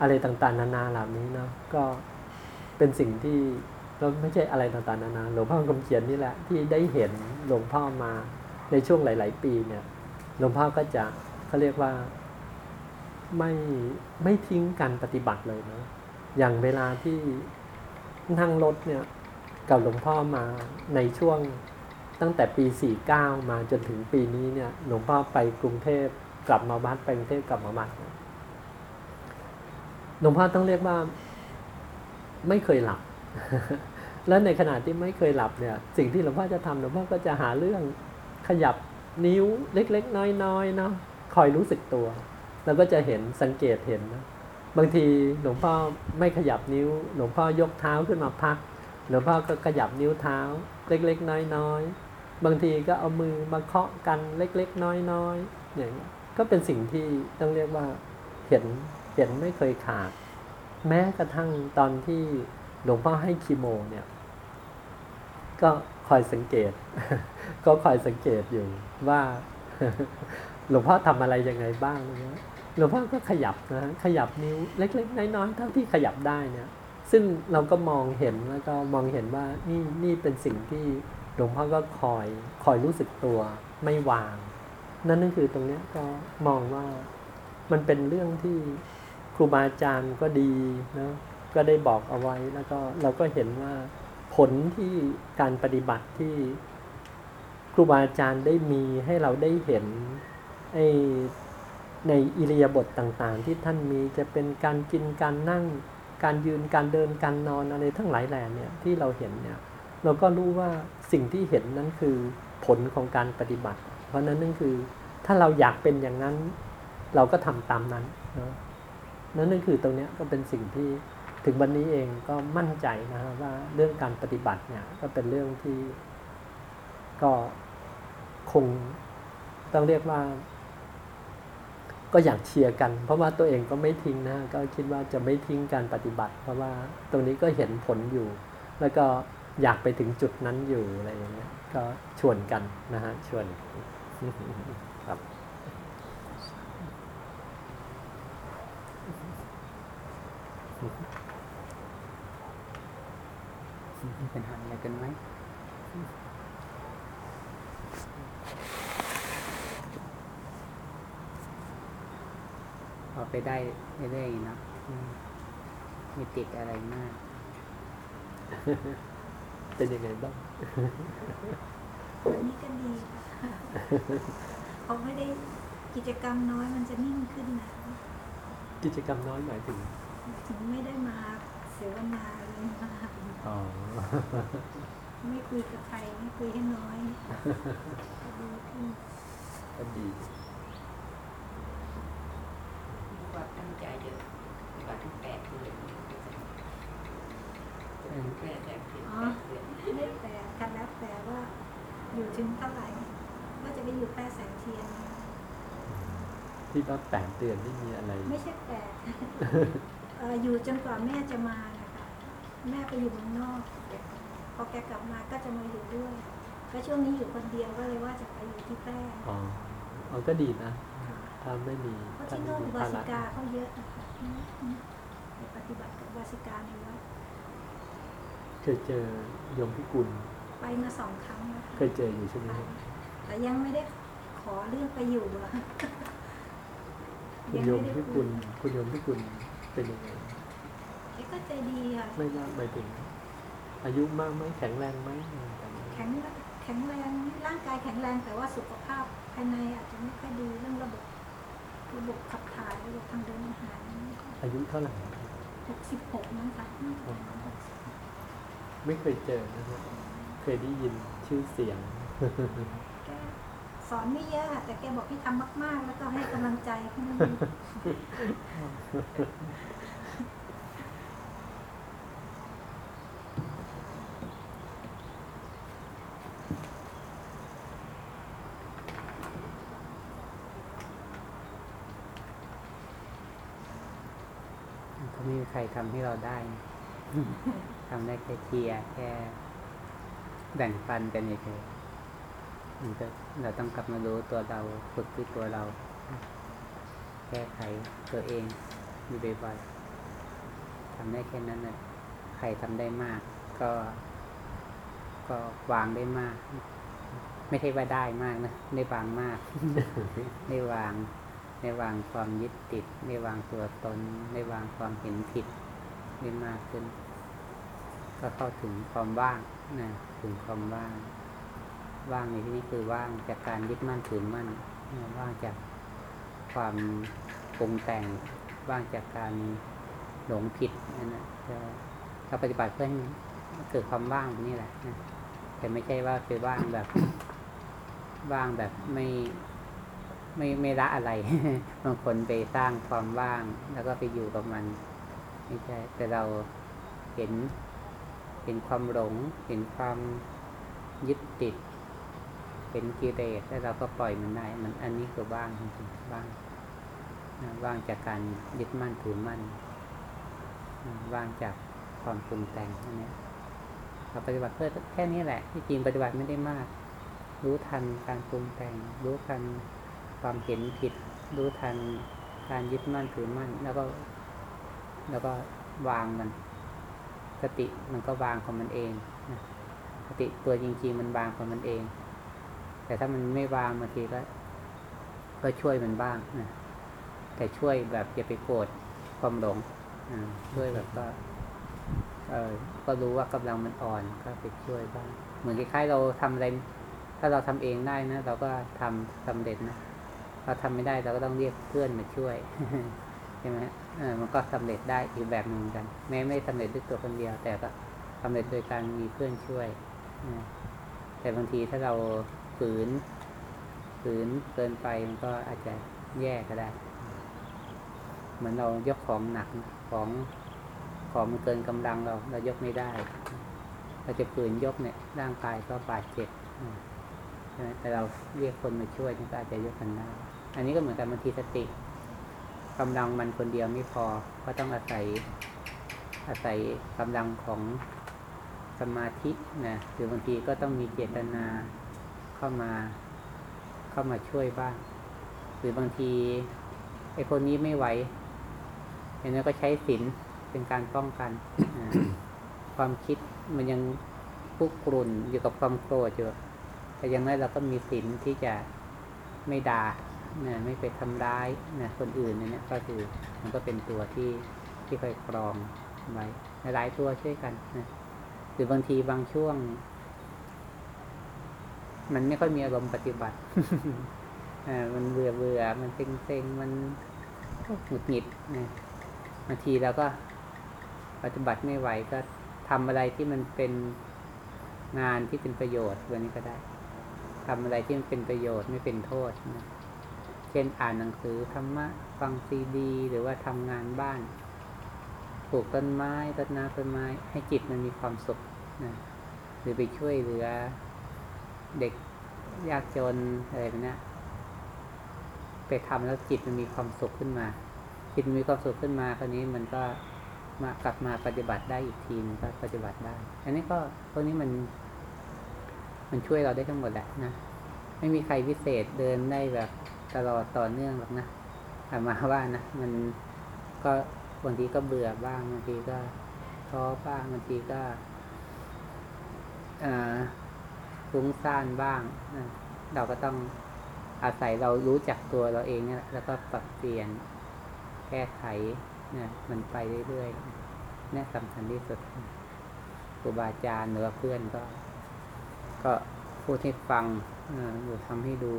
อะไรต่างๆ นานาเหล่านี้เนาะก็เป็นสิ่งที่ เราไม่ใช่อะไรต่างๆนานาหลวงพ่อคำเขียนนี่แหละที่ได้เห็นหลวงพ่อมาในช่วงหลาย ๆ ปีเนี่ย หลวงพ่อก็จะเขาเรียกว่าไม่ไม่ทิ้งการปฏิบัติเลยนะอย่างเวลาที่นั่งรถเนี่ยกับหลวงพ่อมาในช่วงตั้งแต่ปี 49 มาจนถึงปีนี้เนี่ย หลวงพ่อไปกรุงเทพกลับมาวัดไปกรุงเทพกลับมาวัดเนี่ยหลวงพ่อต้องเรียกว่า ไม่เคยหลับ และในขณะที่ไม่เคยหลับเนี่ย สิ่งที่หลวงพ่อจะทำหลวงพ่อก็จะหาเรื่องขยับนิ้วเล็ก ๆ น้อยๆเนาะคอยรู้สึกตัว แล้วก็จะเห็นสังเกตเห็นนะบางทีหลวงพ่อไม่ขยับนิ้ว หลวงพ่อยกเท้าขึ้นมาพัก หลวงพ่อก็ขยับนิ้วเท้า เล็ก ๆ น้อยๆบางทีก็เอามือมาเคาะกันเล็ก ๆ น้อยๆอย่างนี้ก็เป็นสิ่งที่ต้องเรียกว่าเห็นเห็นไม่เคยขาด แม้กระทั่งตอนที่ หลวงพ่อให้คีโมเนี่ย ก็คอยสังเกต ก็คอยสังเกตอยู่ว่าหลวงพ่อทำอะไรยังไงบ้างนะหลวงพ่อก็ขยับนะขยับนิ้วเล็กๆน้อยๆเท่าที่ขยับได้เนี่ยซึ่งเราก็มองเห็นแล้วก็มองเห็นว่านี่นี่เป็นสิ่งที่หลวงพ่อก็คอยคอยรู้สึกตัวไม่วาง นั่นนั่นคือตรงเนี้ยก็มองว่ามันเป็นเรื่องที่ครูบาอาจารย์ก็ดีนะ ก็ได้บอกเอาไว้แล้วก็เราก็เห็นว่าผลที่การปฏิบัติที่ครูบาอาจารย์ได้มีให้เราได้เห็นไอในอิริยาบถต่างๆ ที่ท่านมีจะเป็นการกินการนั่ง การยืนการเดินการนอนอะไรทั้งหลายแหล่เนี่ยที่เราเห็นเนี่ยเราก็รู้ว่าสิ่งที่เห็นนั้นคือผลของการปฏิบัติ เพราะนั้นนั่นคือถ้าเราอยากเป็นอย่างนั้น เราก็ทำตามนั้นเนาะนั่นนั่นคือตรงเนี้ยก็เป็นสิ่งที่ ถึงวันนี้เองก็มั่นใจนะว่าเรื่องการปฏิบัติเนี่ยก็เป็นเรื่องที่ก็คงต้องเรียกว่า ก็อยากเชียร์กัน เพราะว่าตัวเองก็ไม่ทิ้งนะก็คิดว่าจะไม่ทิ้งการปฏิบัติ เพราะว่าตรงนี้ก็เห็นผลอยู่ แล้วก็อยากไปถึงจุดนั้นอยู่อะไรอย่างเงี้ยก็ชวนกันนะฮะชวนครับ มีปัญหาอะไรกันไหมพอไปได้เรื่อยๆเนาะอืมไม่ติดอะไรมาก เป็นยังไงบ้างอันนี้ก็ดีค่ะเขาไม่ได้กิจกรรมน้อยมันจะนิ่งขึ้นนะกิจกรรมน้อยหมายถึง ถึงไม่ได้มาเสวนาเลยมาอ๋อ ไม่คุยกับใครไม่คุยให้น้อยก็ดีขึ้นก็ดีว่าตั้งใจเดี๋ยวว่าถึงแปดเดือนแปดแปดเดือนอ๋อไม่แต่กันแล้วแต่ว่าอยู่ถึงเท่าไหร่ว่าจะไปอยู่แพร่แสงเทียนที่ว่าแปดเดือนไม่มีอะไร ไม่ใช่แปดเอ่ออยู่จนกว่าแม่จะมานะคะ แม่ไปอยู่เมืองนอกพอแกกลับมาก็จะมาอยู่ด้วย ก็ช่วงนี้อยู่คนเดียวก็เลยว่าจะไปอยู่ที่แพร่อ๋ออ๋อก็ดีนะถ้าไม่มีเพราะถ้าที่ไม่โน่นมีอุบาภาสิระกาเขาเยอะนะคะไปปฏิบัติกับอุบาสิกาในวัดเคยเจอโยมพิกุล ไปมาสองครั้งแล้วเคยเจออยู่ใช่ไหมค่ะแต่ยังไม่ได้ขอเรื่องไปอยู่อะคุณโยมพิกุลคุณโยมพิกุลเป็นยังไงแกก็ใจดีค่ะไม่น่าหมายถึง อายุมากไหมแข็งแรงไหมแข็งแข็งแรงร่างกายแข็งแรงแต่ว่าสุขภาพภายในอาจจะไม่ค่อยดีเรื่องระบบระบบขับถ่ายระบบทางเดินอาหารอายุเท่าไหร่หกสิบหกมั้งคะไม่เคยเจอนะครับเคยได้ยินชื่อเสียงแกสอนไม่เยอะค่ะแต่แกบอกให้ทำมาก ๆ แล้วก็ให้กำลังใจแค่นั้นเอง ก็ไม่มีใครทำให้เราได้ ทำได้แค่เชียร์แค่แบ่งปันกันเฉยๆมันก็เราต้องกลับมารู้ตัวเราฝึกที่ตัวเรา แก้ไขตัวเองอยู่บ่อยๆทำได้แค่นั้นแหละใครทำได้มาก ก็ ก็วางได้มาก ไม่ใช่ว่าได้มากนะได้วางมากได้วางได้วางความยึดติดได้วางตัวตนได้วางความเห็นผิดได้มากขึ้น ก็เข้าถึงความว่างนะถึงความว่าง ว่างในที่นี้คือว่างจากการยึดมั่นถือมั่นนะว่างจากความปรุงแต่งว่างจากการหลงผิดนั่นนะถ้าปฏิบัติเพื่อให้เกิดความว่างนี่แหละนะแต่ไม่ใช่ว่าคือว่างแบบ ว่างแบบไม่ไม่ไม่ละอะไรบางคนไปสร้างความว่าง แล้วก็ไปอยู่กับมัน ไม่ใช่ แต่เราเห็น ห็นความหลง เห็นความยึดติด เห็นกิเลสแล้วเราก็ปล่อยมันได้ มันอันนี้คือว่างจริงๆว่างว่างจากการยึดมั่นถือมั่นว่างจากความปรุงแต่งอันนี้เราปฏิบัติเพื่อแค่นี้แหละ ที่จริงปฏิบัติไม่ได้มาก รู้ทันการปรุงแต่ง รู้ทันความเห็นผิด รู้ทันการยึดมั่นถือมั่น แล้วก็ แล้วก็วางมัน สติมันก็วางของมันเองนะสติตัวจริง ๆ มันวางของมันเอง แต่ถ้ามันไม่วางบางทีก็ก็ช่วยมันบ้างนะแต่ช่วยแบบอย่าไปโกรธความหลงช่วยแบบก็เออก็รู้ว่ากำลังมันอ่อนก็ไปช่วยบ้าง เหมือนคล้ายๆเราทำอะไร ถ้าเราทำเองได้นะเราก็ทำสำเร็จนะเราทำไม่ได้เราก็ต้องเรียกเพื่อนมาช่วยใช่ไหมฮะ มันก็สำเร็จได้อีกแบบหนึ่งกัน แม้ไม่สำเร็จด้วยตัวคนเดียว แต่ก็สำเร็จโดยการมีเพื่อนช่วยนะแต่บางทีถ้าเราฝืนฝืนเกินไปมันก็อาจจะแย่ก็ได้ เหมือนเรายกของหนักของของมันเกินกำลังเรา เรายกไม่ได้ เราจะฝืนยกเนี่ยร่างกายก็บาดเจ็บใช่ไหมแต่เราเรียกคนมาช่วยก็อาจจะยกกันได้ อันนี้ก็เหมือนกันบางทีสติ กำลังมันคนเดียวไม่พอ ก็ต้องอาศัยอาศัยกำลังของสมาธินะหรือบางทีก็ต้องมีเจตนาเข้ามาเข้ามาช่วยบ้าง หรือบางทีไอ้คนนี้ไม่ไหวเห็นไหมก็ใช้ศีลเป็นการป้องกันความคิดมันยังคุกรุ่นอยู่กับความโกรธอยู่แต่ยังน้อยเราก็มีศีลที่จะไม่ด่า นะไม่ไปทำร้ายนะคนอื่นเนยเนี่ยก็คือมันก็เป็นตัวที่ที่คอยกรองไว้หลายตัวช่วยกันนะหรือบางทีบางช่วง มันไม่ค่อยมีอารมณ์ปฏิบัติอ่ามันเบื่อเบื่อมันเซ็งเซ็งมันหงุดหงิดนะบางทีเราก็ปฏิบัติไม่ไหวก็ทำอะไรที่มันเป็นงานที่เป็นประโยชน์วันนี้ก็ได้ทำอะไรที่มันเป็นประโยชน์ไม่เป็นโทษนะ เช่นอ่านหนังสือธรรมะฟังซีดี หรือว่าทำงานบ้านปลูกต้นไม้ต้นน้ำต้นไม้ ให้จิตมันมีความสุขนะหรือไปช่วยเหลือ เด็กยากจนอะไรแบบเนี้ยไปทำแล้วจิตมันมีความสุขขึ้นมา จิตมีความสุขขึ้นมาคราวนี้มันก็มากลับมาปฏิบัติได้อีกทีมันก็ปฏิบัติได้ อันนี้ก็พวกนี้มัน มันช่วยเราได้ทั้งหมดแหละนะไม่มีใครพิเศษเดินได้แบบ ตลอดต่อเนื่องหรอกนะอามาว่านะมันก็บางทีก็เบื่อบ้างบางทีก็ท้อบ้างบางทีก็ฟุ้งซ่านบ้างเราก็ต้องอาศัยเรารู้จักตัวเราเองนี่แหละแล้วก็ปรับเปลี่ยนแก้ไขเนี่ยมันไปเรื่อยๆเนี่ยสำคัญที่สุดครูบาอาจารย์หรือเพื่อนก็ ก็พูดให้ฟังอ่าหรือทำให้ดู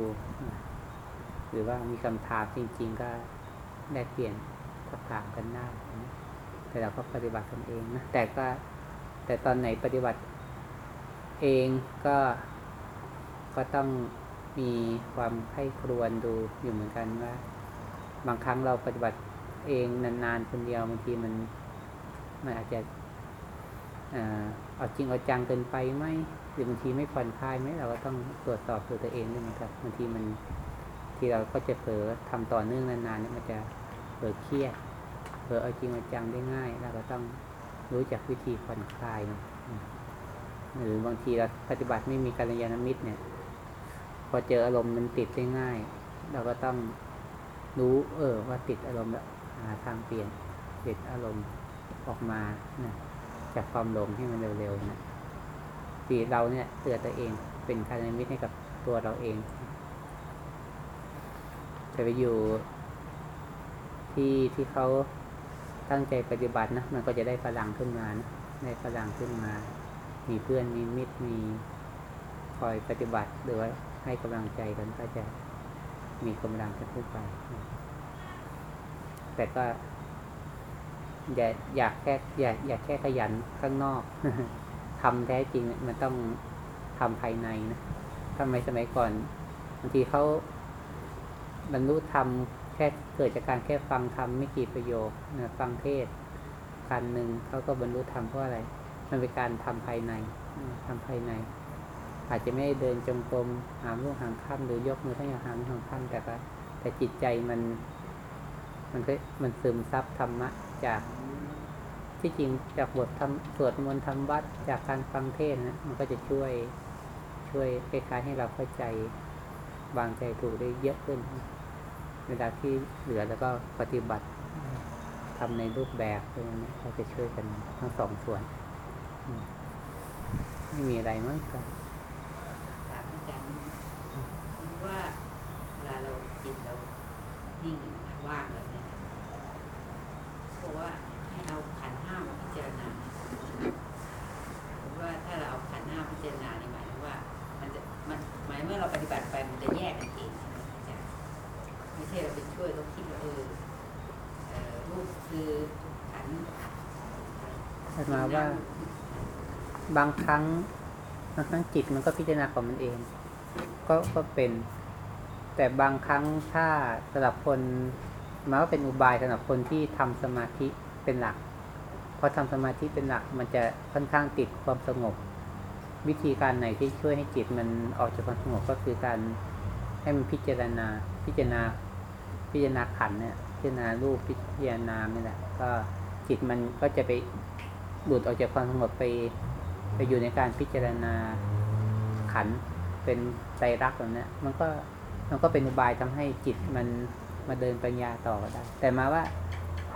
หรือว่ามีคำถามจริง ๆ ก็ได้เปลี่ยนก็ถามกันได้นะแต่เราก็ปฏิบัติกันเองนะแต่ก็แต่ตอนไหนปฏิบัติเองก็ก็ต้องมีความไข้ครวนดูอยู่เหมือนกันว่า บางครั้งเราปฏิบัติเองนานๆคนเดียวบางทีมันมันอาจจะเอ่อเอาจริงเอาจังเกินไปไหมหรือบางทีไม่ผ่อนคลายไหมเราก็ต้องตรวจสอบตัวตัวเองด้วยนะครับบางทีมัน ทีเราก็จะเผลอทำต่อเนื่องนานๆเนี่ยมันจะเผลอเครียดเผลอเอาจริงเอาจังได้ง่ายเราก็ต้องรู้จักวิธีผ่อนคลายหรือบางทีเราปฏิบัติไม่มีกัลยาณมิตรเนี่ย พอเจออารมณ์มันติดได้ง่าย เราก็ต้องรู้ เออ ว่าติดอารมณ์แล้วหาทางเปลี่ยนติดอารมณ์ออกมานะจากความหลงให้มันเร็วๆนะสีเราเนี่ยเตือนตัวเองเป็นกัลยาณมิตรให้กับตัวเราเอง จะไปอยู่ที่ที่เขาตั้งใจปฏิบัตินะมันก็จะได้พลังขึ้นมานะได้พลังขึ้นมา มีเพื่อนมีมิตรมีคอยปฏิบัติหรือว่าให้กำลังใจกันก็จะมีกำลังกันขึ้นไป แต่ก็อย่าอยากแค่อย่าอยากแค่ขยันข้างนอกทำแท้จริงเนี่ยมันต้องทำภายในนะทำไมสมัยก่อนบางทีเขา บรรลุธรรมแค่เกิดจากการแค่ฟังธรรมไม่กี่ประโยคนะฟังเทศน์คันหนึ่งเขาก็บรรลุธรรมเพราะอะไร มันเป็นการทำภายในอืมทำภายใน อาจจะไม่เดินจงกรมหามลูกหางข้ามหรือยกมือทั้งอย่างหามหางข้ามแต่ก็แต่จิตใจมัน มันก็มันซึมซับธรรมะจากที่จริงจากบททำสวดมนต์ทำวัดจากการฟังเทศนะมันก็จะช่วยช่วยคล้ายๆให้เราเข้าใจวางใจถูกได้เยอะขึ้น เวลาที่เหลือแล้วก็ปฏิบัติทำในรูปแบบอะไรอย่างนี้เราจะช่วยกันทั้งสองส่วนมไม่มีอะไรมั้งครับถามอาจารย์ว่าเวลาเราจิตเรานิ่งว่างแบบเนี้ยบอกว่าให้เอาขันธ์ห้ามาพิจารณาผมว่าถ้าเราเอาขันธ์ห้าพิจารณานี่หมายถึงว่า มันจะมันหมายเมื่อเราปฏิบัติไปมันจะแยกกันเองใช่ไหมอาจารย์ไม่ใช่เราไปช่วยเราคิดว่าเออเอ่อรูปคือขันธ์ อาตมาว่า บางครั้งบางครั้งจิตมันก็พิจารณาของมันเอง ก็ก็เป็น แต่บางครั้งถ้าสำหรับคนมายว่าเป็นอุบายสำหรับคนที่ทำสมาธิเป็นหลักพอทำสมาธิเป็นหลัก มันจะค่อนข้างติดความสงบ วิธีการไหนที่ช่วยให้จิตมันออกจากความสงบก็คือการให้มันพิจารณาพิจารณาพิจารณาขันเนี่ยพิจารณารูปพิจารณานี่แหละก็จิตมันก็จะไปหลุดออกจากความสงบไป ไปอยู่ในการพิจารณาขันเป็นไตรลักแบบนี้มันก็มันก็เป็นอุบายทำให้จิตมันมาเดินปัญญาต่อได้ แต่มาว่า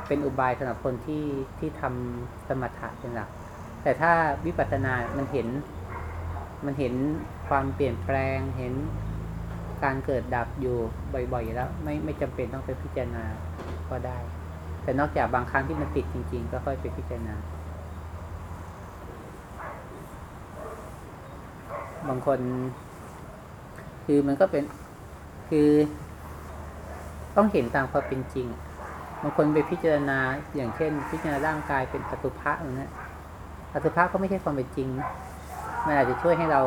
เป็นอุบายสำหรับคนที่ที่ทำสมถะเป็นหลัก แต่ถ้าวิปัสสนา มันเห็น มันเห็นความเปลี่ยนแปลง เห็นการเกิดดับอยู่บ่อยๆ แล้ว ไม่ไม่จำเป็นต้องไปพิจารณาก็ได้ แต่นอกจากบางครั้งที่มันติดจริง ๆ ก็ค่อยไปพิจารณา บางคน คือมันก็เป็น คือต้องเห็นตามความเป็นจริง บางคนไปพิจารณาอย่างเช่น พิจารณาร่างกายเป็นปตุภะอย่างนี้ยปตุภะก็ไม่ใช่ความเป็นจริงมันอาจจะช่วยให้เรา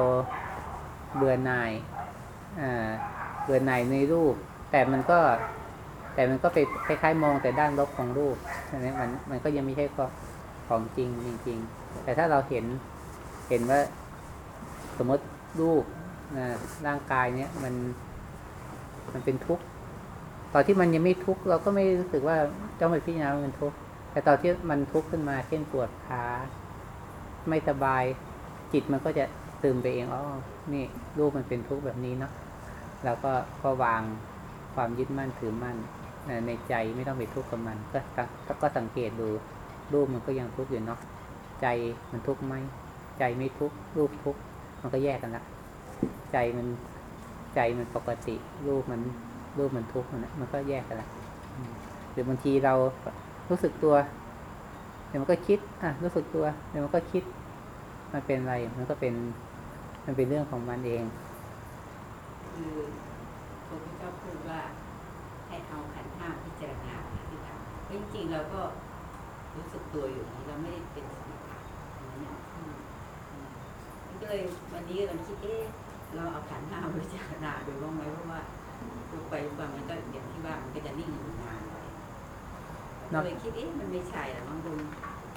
เบื่อหน่ายเบื่อหน่ายในรูป แต่มันก็ แต่มันก็ไปคล้ายๆมองแต่ด้านลบของรูปใช่ไหมมันมันก็ยังไม่ใช่ของของจริงจริง ๆ แต่ถ้าเราเห็นเห็นว่า สมมติรูปร่างกายเนี้ยมันมันเป็นทุกข์ตอนที่มันยังไม่ทุกข์เราก็ไม่รู้สึกว่าต้องไปพิจารณาว่ามันทุกข์แต่ตอนที่มันทุกข์ขึ้นมา เช่นปวดขาไม่สบายจิตมันก็จะซึมไปเองอ๋อนี่รูปมันเป็นทุกข์แบบนี้เนาะแล้วก็ก็วางความยึดมั่นถือมั่นในใจไม่ต้องไปทุกข์กับมัน ก็สังก็สังเกตดูรูปมันก็ยังทุกข์อยู่เนาะใจมันทุกข์ไหมใจไม่ทุกข์รูปทุกข์ มันก็แยกกันละใจมันใจมันปกติ รูปมันรูปมันทุกข์มันะมันก็แยกกันละหรือบางทีเรารู้สึกตัวเดี๋ยวมันก็คิด อะ รู้สึกตัวเดี๋ยวมันก็คิด มันเป็นอะไร มันก็เป็น มันเป็นเรื่องของมันเอง คือพระพุทธเจ้าพูดว่าให้เอาขันธ์ห้าพิจารณาที่ทำจริงๆเราก็รู้สึกตัวอยู่นี้เราไม่ได้เป็นสมถะอย่างนั้นเนี่ยอืมอืมก็ เลยวันนี้เราคิดเอ๊ะเราเอาขันธ์ห้ามาพิจารณาดูบ้างไหมเพราะว่าดูไปดูมามันก็อย่างที่ว่ามันก็จะนิ่งอยู่นานเลยก็เลยคิดเอ๊ะมันไม่ใช่หรอกบางคน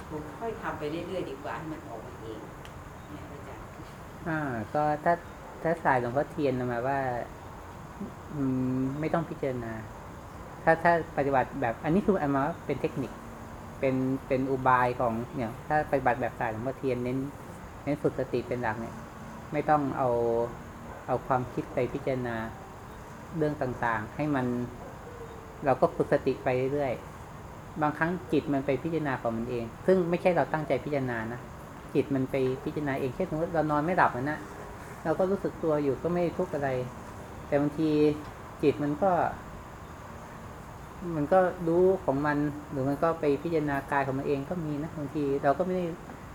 คงค่อยทำไปเรื่อยๆดีกว่าให้มันออกมาเองเนี่ยอาจารย์อ่าก็ถ้าถ้าสายหลวงพ่อเทียนมาว่า อืมไม่ต้องพิจารณา ถ้าถ้าปฏิบัติแบบอันนี้คืออันมาว่าเป็นเทคนิค เป็นเป็นอุบายของเนี่ย ถ้าปฏิบัติแบบสายหลวงพ่อเทียนเน้น เน้นฝึกสติเป็นหลักเนี่ย ไม่ต้องเอาเอาความคิดไปพิจารณาเรื่องต่างๆ ให้มันเราก็ฝึกสติไปเรื่อยๆ บางครั้งจิตมันไปพิจารณาของมันเอง ซึ่งไม่ใช่เราตั้งใจพิจารณานะ จิตมันไปพิจารณาเอง เช่นสมมติเรานอนไม่หลับอะนะ เราก็รู้สึกตัวอยู่ก็ไม่ทุกข์อะไร แต่บางทีจิตมันก็ มันก็รู้ของมัน หรือมันก็ไปพิจารณากายของมันเองก็มีนะ บางทีเราก็ไม่ได้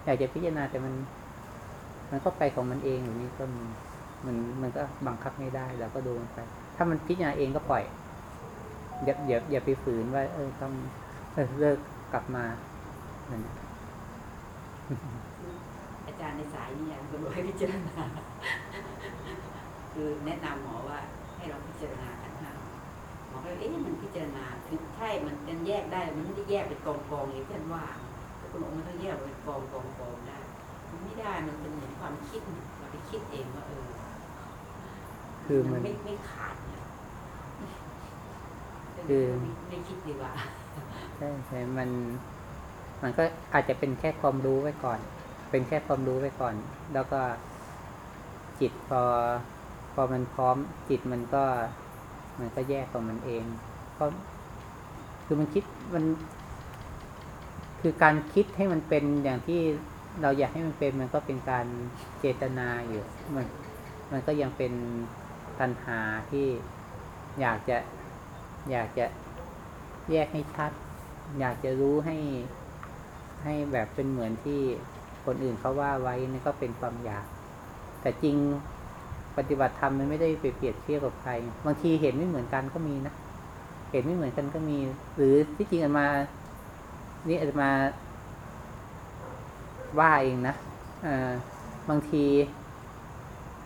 อยากจะพิจารณาแต่มัน มันก็ไปของมันเองอย่างนี้ก็มีมันมันก็บังคับไม่ได้เราก็ดูมันไป ถ้ามันพิจารณาเองก็ปล่อยอย่าอย่าอย่าไปฝืนว่า เออต้องเออเลิกกลับมานั่นอาจารย์ในสายนี่ยังก็บอกให้พิจารณาคือแนะนำหมอว่าให้เราพิจารณาขันห้าหมอก็เลยเอ๊ะมันพิจารณาคือใช่มันมันแยกได้มันไม่ได้แยกเป็นกองกองอย่างที่ท่านว่าแต่คุณองค์มันต้องแยกเป็นกองกองกองนไม่ ได้มันเป็นเหมือนความคิดเราไปคิดเองว่าเออคือมันไม่ไม่ขาดเนี่ยคือไม่ไม่คิดดีกว่าใช่ใช่มัน มันก็อาจจะเป็นแค่ความรู้ไว้ก่อน เป็นแค่ความรู้ไว้ก่อน แล้วก็จิตพอ พอมันพร้อมจิตมันก็ มันก็แยกของมันเองก็คือมันคิดมัน คือการคิดให้มันเป็นอย่างที่ เราอยากให้มันเป็นมันก็เป็นการเจตนาอยู่ มันมันก็ยังเป็นตัณหาที่อยากจะอยากจะแยกให้ชัด อยากจะรู้ให้ให้แบบเป็นเหมือนที่คนอื่นเขาว่าไว้นี่ก็เป็นความอยาก แต่จริงปฏิบัติธรรมมันไม่ได้ไปเปรียบเทียบกับใคร บางทีเห็นไม่เหมือนกันก็มีนะ เห็นไม่เหมือนกันก็มี หรือที่จริงอาตมา นี่อาตมา ว่าเองนะบางที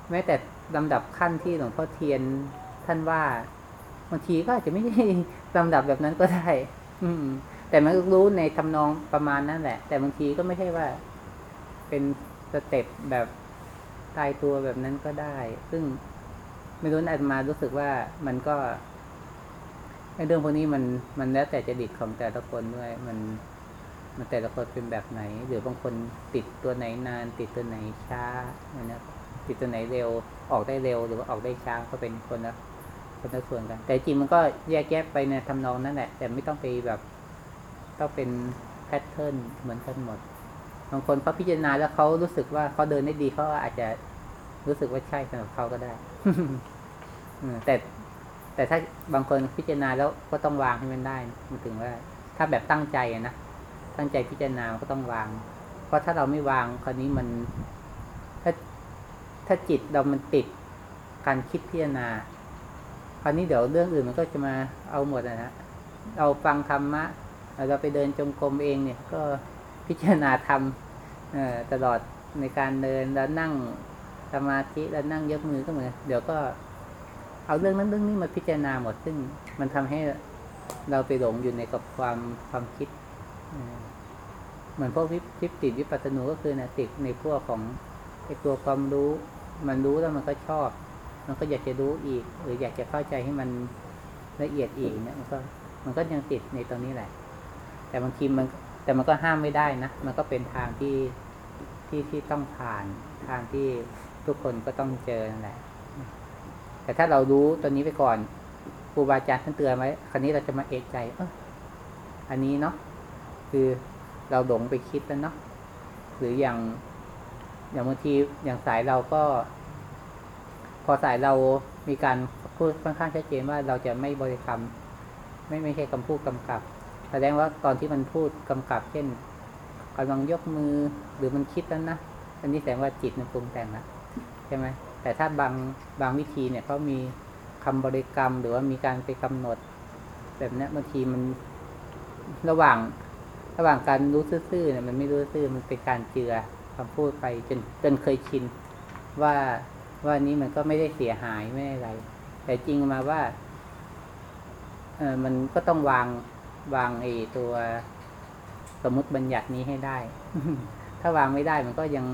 แม้แต่ลำดับขั้นที่หลวงพ่อเทียนท่านว่าบางทีก็อาจจะไม่ได้ลำดับแบบนั้นก็ได้ อืม แต่มันรู้ในทำนองประมาณนั้นแหละ แต่บางทีก็ไม่ใช่ว่า เป็นสเต็ปแบบตายตัวแบบนั้นก็ได้ ซึ่งไม่รู้นะอาตมารู้สึกว่ามันก็ไอ้เรื่องพวกนี้มันมันแล้วแต่จริตของแต่ละคนด้วย มัน มันแต่ละคนเป็นแบบไหน หรือบางคนติดตัวไหนนาน ติดตัวไหนช้านเนี้ยติดตัวไหนเร็วออกได้เร็วหรือว่าออกได้ช้าก็เป็นคนละคนละส่วนกัน แต่จริงมันก็แยกแยะไปในทำนองนั้นแหละแต่ไม่ต้องไปแบบต้องเป็นแพทเทิร์นเหมือนกันหมดบางคนเขาพิจารณาแล้วเขารู้สึกว่าเขาเดินได้ดีเขาอาจจะรู้สึกว่าใช่สำหรับเขาก็ได้แต่แต่ถ้าบางคนพิจารณาแล้วก็ต้องวางให้มันได้มันถึงว่า ถ้าแบบตั้งใจนะ ตั้งใจพิจารณาก็ต้องวาง เพราะถ้าเราไม่วางคราวนี้มัน ถ้าถ้าจิตเรามันติดการคิดพิจารณา คราวนี้เดี๋ยวเรื่องอื่นมันก็จะมาเอาหมดนะฮะเราฟังธรรมะเราไปเดินจงกรมเองเนี่ย ก็พิจารณาธรรมตลอดในการเดินแล้วนั่งสมาธิแล้วนั่งยกมือก็เหมือนเดี๋ยวก็เอาเรื่องนั้นเรื่องนี้มาพิจารณาหมดซึ่งมันทำให้เราไปหลงอยู่ในกับความความคิด เหมือนพวกวิวิปติดวิปัสสนูก็คือนะติดในพวกของไอตัวความรู้ มันรู้แล้วมันก็ชอบ มันก็อยากจะรู้อีก หรืออยากจะเข้าใจให้มันละเอียดอีกเนี่ยมันก็มันก็ยังติดในตรงนี้แหละ แต่บางทีมันแต่มันก็ห้ามไม่ได้นะ มันก็เป็นทางที่ที่ที่ต้องผ่านทางที่ทุกคนก็ต้องเจอนั่นแหละ แต่ถ้าเรารู้ตัวนี้ไปก่อนครูบาอาจารย์ท่านเตือนไว้คราวนี้เราจะมาเอกใจเอออันนี้เนาะคือ เราหลงไปคิดแล้วเนาะหรืออย่างอย่างบางทีอย่างสายเราก็ พอสายเรามีการพูดค่อนข้างชัดเจนว่าเราจะไม่บริกรรม ไม่ไม่ใช่คำพูดกำกับ แสดงว่าตอนที่มันพูดกำกับ เช่นกำลังยกมือหรือมันคิดแล้วนะอันนี้แสดงว่าจิตมันปรุงแต่งแล้วใช่ไหมแต่ถ้าบางบางวิธีเนี่ยเขามีคำบริกรรมหรือว่ามีการไปกำหนด แบบนี้บางทีมันระหว่าง ระหว่างการรู้ซื่อๆเนี่ยมันไม่รู้ซื่อมันเป็นการเจือคำพูดไปจนจนเคยชินว่าว่านี้มันก็ไม่ได้เสียหายไม่ได้อะไร แต่จริงมาว่าเออมันก็ต้องวางวางไอ้ตัวสมมติบัญญัตินี้ให้ได้ ถ้าวางไม่ได้มันก็ยัง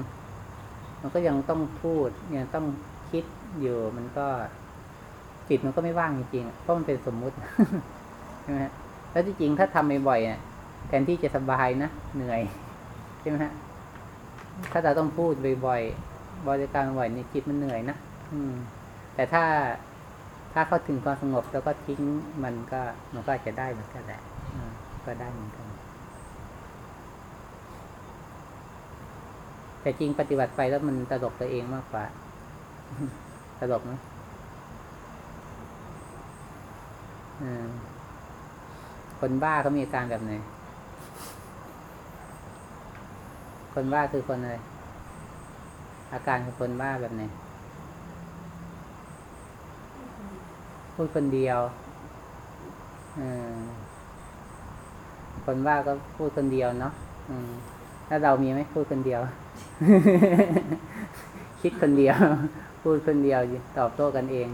มันก็ยังต้องพูดยังต้องคิดอยู่มันก็จิตมันก็ไม่ว่างจริงๆเพราะมันเป็นสมมุติใช่ไหมแล้วที่จริงถ้าทำบ่อยๆเนี่ย แทนที่จะสบายนะ เหนื่อย ใช่ไหมฮะ ถ้าเราต้องพูดบ่อยๆ บริการบ่อยนี่จิตมันเหนื่อยนะอืม แต่ถ้าถ้าเข้าถึงความสงบแล้วก็ทิ้งมันก็มันก็จะได้เหมือนกันแหละก็ได้เหมือนกัน แต่จริงปฏิบัติไปแล้วมันตลกตัวเองมากกว่าตลกไหมอืมคนบ้าเขามีอาการแบบไหน คนบ้าคือคนอะไร อาการของคนบ้าแบบไหน พูดคนเดียวอคนบ้าก็พูดคนเดียวเนาะถ้าเรามีไหมพูดคนเดียว คิดคนเดียว พูดคนเดียว ตอบโต้กันเอง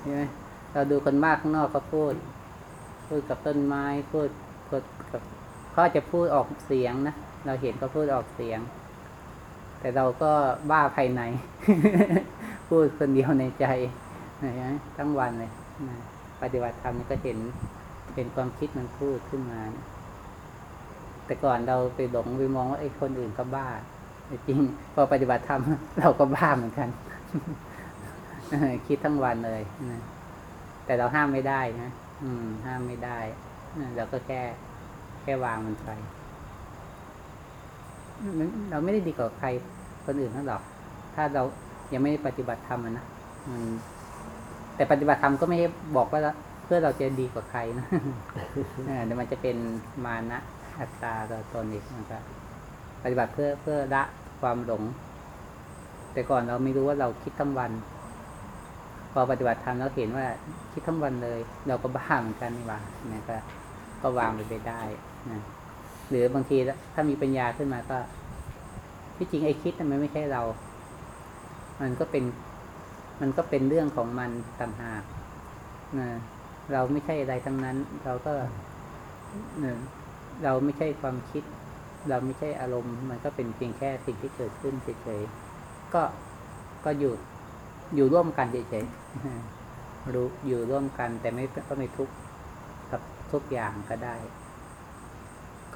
ใช่ไหมเราดูคนมาข้างนอกก็พูด พูดกับต้นไม้ พูดพูดกับเขาอาจะพูดออกเสียงนะ เราเห็นเขาพูดออกเสียง แต่เราก็บ้าภายใน พูดคนเดียวในใจนะทั้งวันเลยนะปฏิบัติธรรมนี่ก็เห็นเป็นความคิดมันพูดขึ้นมานะแต่ก่อนเราไปหลงไปมองว่าไอ้คนอื่นก็บ้าแต่จริงพอปฏิบัติธรรมเราก็บ้าเหมือนกันคิดทั้งวันเลยนะแต่เราห้ามไม่ได้นะอืม ห้ามไม่ได้เราก็แค่แค่วางมันไป เราไม่ได้ดีกว่าใครคนอื่นทั้งหรอก ถ้าเรายังไม่ได้ปฏิบัติธรรมอะนะมันแต่ปฏิบัติธรรมก็ไม่ได้บอกว่าเพื่อเราจะดีกว่าใครนะเออเดี๋ยวมันจะเป็นมานะอัตตาตัวตนอีกนะครับปฏิบัติเพื่อเพื่อละความหลง แต่ก่อนเราไม่รู้ว่าเราคิดทั้งวัน พอปฏิบัติธรรมเราเห็นว่าคิดทั้งวันเลย เราก็บ้าเหมือนกันนี่หว่านะก็ก็วางไปไปได้นะ หรือบางทีถ้ามีปัญญาขึ้นมาก็ ที่จริงไอ้คิดมันไม่ใช่เรา มันก็เป็น มันก็เป็นเรื่องของมันต่างหากนะเราไม่ใช่อะไรทั้งนั้น เราก็เนี่ยเราไม่ใช่ความคิด เราไม่ใช่อารมณ์ มันก็เป็นเพียงแค่สิ่งที่เกิดขึ้นเฉยๆก็ก็อยู่อยู่ร่วมกันเฉยๆรู้อยู่ร่วมกันแต่ไม่ก็ไม่ทุกข์กับทุกอย่างก็ได้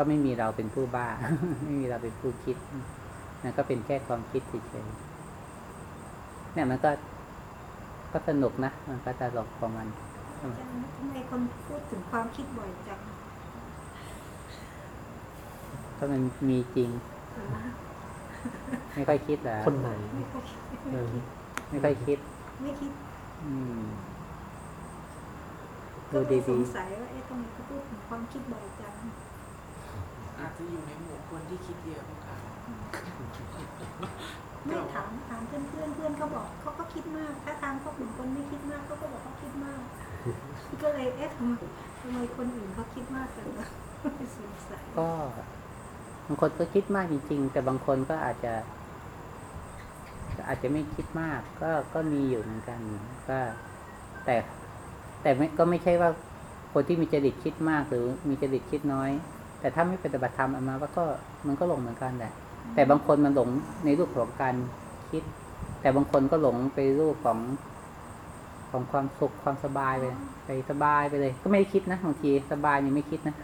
ก็ไม่มีเราเป็นผู้บ้า ไม่มีเราเป็นผู้คิดนั่นก็เป็นแค่ความคิดเฉยๆเนี่ยมันก็ก็สนุกนะ มันก็ตลกของมันอาจารย์ทำไมคนพูดถึงความคิดบ่อยจังถ้ามันมีจริง ไม่ค่อยคิดเหรอคนไหนไม่ค่อยคิดเออไม่ค่อยคิด ไม่คิด อืมก็ดูเลยสดีงสัยว่าเอ๊ะทำไมเขาพูดถึงความคิดบ่อยจัง อาจจะอยู่ในหมู่คนที่คิดเยอะพวกเขาไม่ถามถามเพื่อนเพื่อนเพื่อนเขาบอกเขาก็คิดมาก ถ้าทางเขาเป็นคนไม่คิดมากเขาก็บอกเขาคิดมาก ก็เลยเอ๊ะทำไมทำไมคนอื่นเขาคิดมากกันวะสงสัยๆก็บางคนก็คิดมากจริง ๆ แต่บางคนก็อาจจะก็อาจจะไม่คิดมาก ก็ก็มีอยู่เหมือนกัน ก็ แต่แต่ไม่ก็ไม่ใช่ว่าคนที่มีจริตคิดมากหรือมีจริตคิดน้อย แต่ถ้าไม่ปฏิบัติธรรมเอามาว่าก็มันก็หลงเหมือนกันแหละ แต่บางคนมันหลงในรูปของการคิด แต่บางคนก็หลงไปรูปของของความสุขความสบายไปไปสบายไปเลย ก็ไม่ได้คิดนะบางทีสบายยังไม่คิดนะ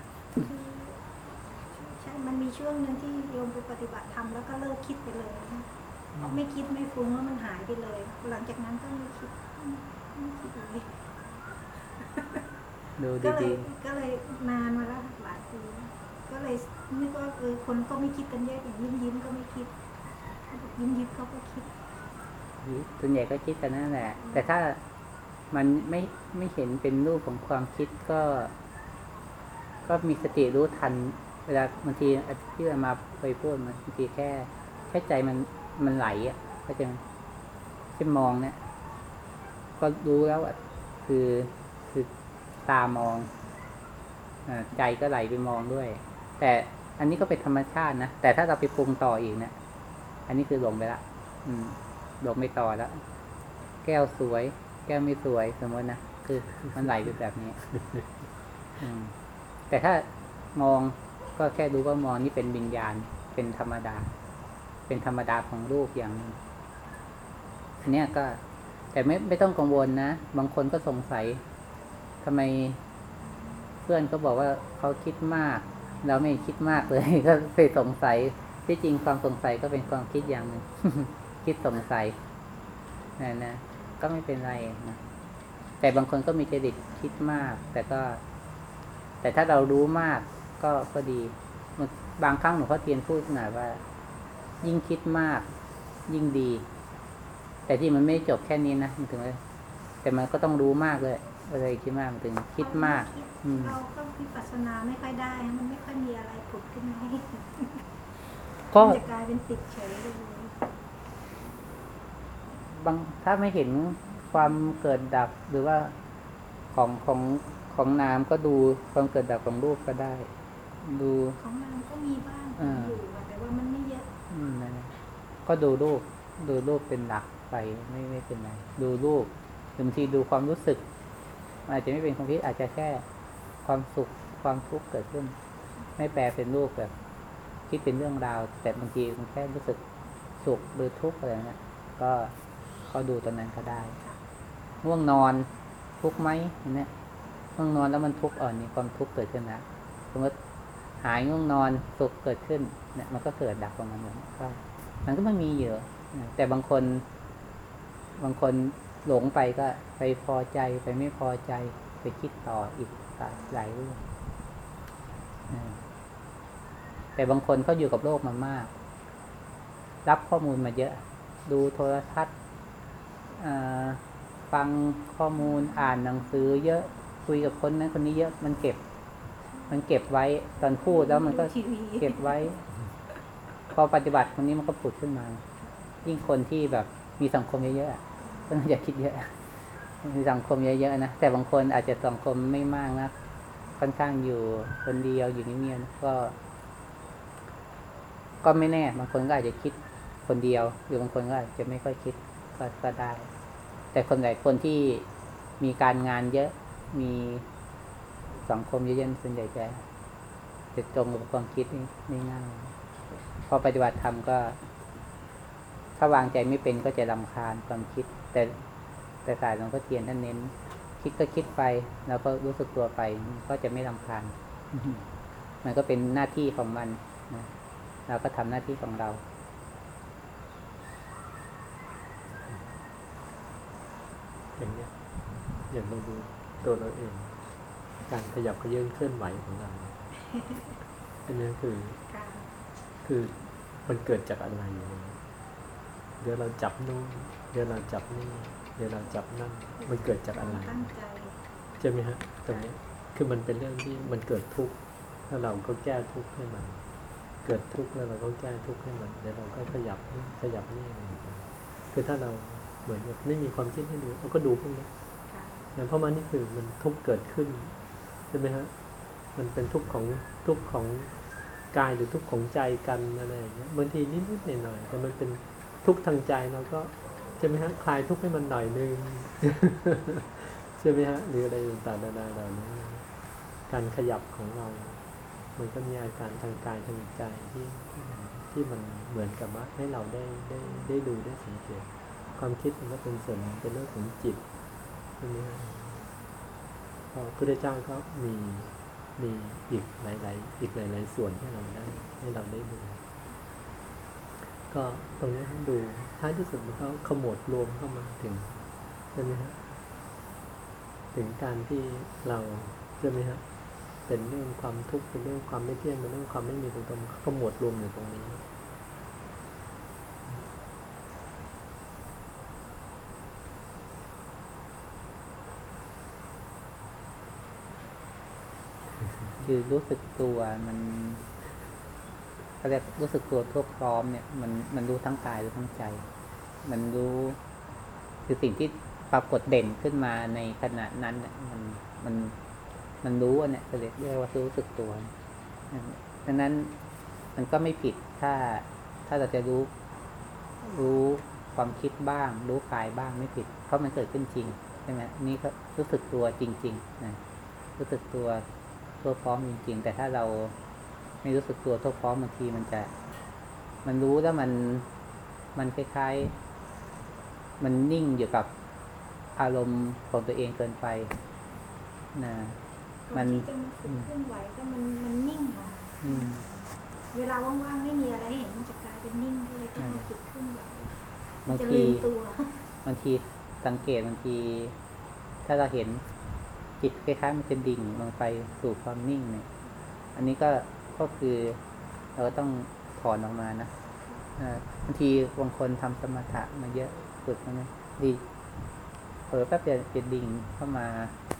ใช่ มันมีช่วงหนึ่งที่โยมไปปฏิบัติธรรมแล้วก็เลิกคิดไปเลยไม่คิดไม่ฟุ้งแล้วมันหายไปเลย หลังจากนั้นก็ไม่คิดไม่คิดเลยดูก็เลดียก็เลยนานมาแล้วหลายปี ก็เลยนึกว่าเออคนก็ไม่คิดกันเยอะอย่างยิ้มยิ้มก็ไม่คิดยิ้มยิ้มเขาก็คิดๆส่วนใหญ่ก็คิดกันนั่นแหละ แต่ถ้ามันไม่ไม่เห็นเป็นรูปของความคิดก็ ก็มีสติรู้ทัน เวลาบางทีที่เรามาเคยพูดมันบางทีแค่แค่ใจมันมันไหลอะก็จะเช่นมองเนี่ยก็รู้แล้วว่าคือคือตามองอาใจก็ไหลไปมองด้วย แต่อันนี้ก็เป็นธรรมชาตินะแต่ถ้าเราไปปรุงต่ออีกเนี่ยอันนี้คือหลงไปละอืมหลงไปต่อแล้ว แก้วสวย แก้วไม่สวยสมมตินะคือมันไหลไปแบบนี้ อืม แต่ถ้ามองก็แค่รู้ว่ามองนี่เป็นวิญญาณ เป็นธรรมดา เป็นธรรมดาของรูปอย่างนึงอันนี้ก็ แต่ไม่ไม่ต้องกังวลนะบางคนก็สงสัยทำไมเพื่อนก็บอกว่าเขาคิดมาก เราไม่คิดมากเลยก็ไปสงสัยที่จริงความสงสัยก็เป็นความคิดอย่างหนึ่งคิดสงสัยนะนะก็ไม่เป็นไรนะแต่บางคนก็มีจริตคิดมาก แต่ก็ แต่ถ้าเรารู้มากก็ก็ดีบางครั้งหลวงพ่อเทียนพูดหน่อยว่า ยิ่งคิดมาก ยิ่งดี แต่ที่มันไม่จบแค่นี้นะมันถึงแต่มันก็ต้องรู้มากเลย อะไรคิดมากมันถึงคิดมากอืมเราก็วิปัสสนาไม่ค่อยได้ มันไม่ค่อยมีอะไรผุดขึ้นมาให้ก็มันจะกลายเป็นติดเฉยเลยบางถ้าไม่เห็นความเกิดดับหรือว่าของของของน้ำก็ดูความเกิดดับของรูปก็ได้ ดูของนางก็มีบ้างอ่าอยู่อะแต่ว่ามันไม่เยอะอืมนั่นแหละก็ดูรูป ดูรูปเป็นหลักไปไม่ไม่เป็นไรดูรูปหรือบางทีดูความรู้สึก มันอาจจะไม่เป็นความคิดอาจจะแค่ความสุขความทุกข์เกิดขึ้น ไม่แปลเป็นรูปแบบ คิดเป็นเรื่องราว แต่บางทีมันแค่รู้สึกสุขหรือทุกข์อะไรเงี้ยก็ก็ดูตอนนั้นก็ได้ง่วงนอนทุกข์ไหมเนี้ยง่วงนอนแล้วมันทุกข์อ่อนนี่ความทุกข์เกิดขึ้นนะสมมติหายง่วงนอนสุขเกิดขึ้นเนี่ยมันก็เกิดดับตรงนั้นเลยก็มันก็มันมีเยอะแต่บางคน บางคน หลงไปก็ไปพอใจไปไม่พอใจไปคิดต่ออีกหลายเรื่องอ่าแต่บางคนเขาอยู่กับโลกมามาก รับข้อมูลมาเยอะ ดูโทรทัศน์อ่าฟังข้อมูลอ่านหนังสือ เยอะคุยกับคนนั้นคนนี้เยอะมันเก็บ มันเก็บไว้ตอนพูดแล้วมันก็ดูทีวีเก็บไว้ พอปฏิบัติตรงนี้มันก็ผุดขึ้นมา ยิ่งคนที่แบบมีสังคมเยอะๆ อะก็น่าจะคิดเยอะสังคมเยอะๆนะแต่บางคนอาจจะสังคมไม่มากนะค่อนข้างอยู่คนเดียวอยู่เงียบๆก็ ก็ไม่แน่ บางคนก็อาจจะคิดคนเดียว หรือบางคนก็อาจจะไม่ค่อยคิดก็ก็ได้ แต่คนหลายคนที่มีการงานเยอะมีสังคมเยอะๆส่วนใหญ่จะจะตรงกับความคิดนี่ไม่ง่ายพอปฏิบัติธรรมก็ ถ้าวางใจไม่เป็นก็จะรำคาญความคิด แต่แต่สายหลวงพ่อเทียนท่านเน้น คิดก็คิดไป แล้วก็รู้สึกตัวไป ก็จะไม่รำคาญมันก็เป็นหน้าที่ของมันนะเราก็ทำหน้าที่ของเราอย่างเนี้ยอย่างเราดูตัวเราเอง การขยับเขยื่นเคลื่อนไหวของเราอันนี้คือค่ะคือมันเกิดจากอะไรเดี๋ยวเราจับนู่นเดี๋ยวเราจับนี่เดี๋ยวเราจับนั่นมันเกิดจากอะไรตั้งใจใช่ไหมฮะตรงเนี้ยคือมันเป็นเรื่องที่มันเกิดทุกข์แล้วเราก็แก้ทุกข์ให้มัน เกิดทุกข์แล้วเราก็แก้ทุกข์ให้มันเดี๋ยวเราก็ขยับนู่นขยับนี่อะไรอย่างเงี้ยคือถ้าเราเหมือนกับไม่มีความคิดให้ดูเราก็ดูพวกนี้ค่ะนะเพราะมันนี่คือมันทุกข์เกิดขึ้นใช่ไหมฮะมันเป็นทุกข์ของทุกข์ของกายหรือทุกข์ของใจกันอะไรอย่างเงี้ยบางทีนิดๆหน่อยๆแต่มันเป็นทุกข์ทางใจเราก็ ใช่ไหมฮะคลายทุกข์ให้มันหน่อยนึงใช่ไหมฮะหรืออะไรต่างๆนาเหล่านี้การขยับของเรา มันก็มีอาการทางกายทางใจที่ที่มันเหมือนกับว่าให้เราได้ได้ได้ดูได้สังเกตความคิดมันก็เป็นส่วนเป็นเรื่องของจิตใช่ไหมฮะพระพุทธเจ้าก็มีมีอีกหลายๆอีกหลาย ๆ ส่วนให้เราได้ให้เราได้ดู ก็ตรงนี้ดู ท้ายที่สุดมันก็ขมวดรวมเข้ามาถึงใช่ไหมฮะถึงการที่เราใช่ไหมฮะเป็นเรื่องความทุกข์เป็นเรื่องความไม่เที่ยงเป็นเรื่องความไม่มีตัวตนมันก็ขมวดรวมอยู่ตรงนี้ คือรู้สึกตัวมัน เขาเรียกรู้สึกตัวทั่วพร้อมเนี่ยมันมันรู้ทั้งกายรู้ทั้งใจ มันรู้คือสิ่งที่ปรากฏเด่นขึ้นมาในขณะนั้นเนี่ยมันมันมันรู้อันเนี่ยเขาเรียกเรียกว่ารู้สึกตัวดังนั้นมันก็ไม่ผิดถ้าถ้าเราจะรู้รู้ความคิดบ้าง รู้กายบ้างไม่ผิด เพราะมันเกิดขึ้นจริงใช่ไหมนี่ก็รู้สึกตัวจริงๆนะรู้สึกตัวทั่วพร้อมจริงๆ แต่ถ้าเรา ไม่รู้สึกตัวทั่วพร้อมบางทีมันจะ มันรู้แล้วมันมันคล้ายๆ มันนิ่งอยู่กับอารมณ์ของตัวเองเกินไปนะมัก่อนนที่จะมาฝึกเคลื่อนไหวก็มันมันนิ่งค่ะอืมเวลาว่างๆไม่มีอะไรให้เห็นมันจะกลายเป็นนิ่งก็เลยต้องมาฝึกเคลื่อนไหวบางจะทีลืมตัวบางทีสังเกตบางที ถ้าเราเห็นจิตคล้ายๆมันจะดิ่งลงไปสู่ความนิ่งเนี่ย อันนี้ก็ ก็คือเราก็ต้องถอนออกมานะอ่อบางทีบางคนทำสมถะมาเยอะฝึกมานดีเผลอแป๊บเดียวจะดิ่งเข้ามา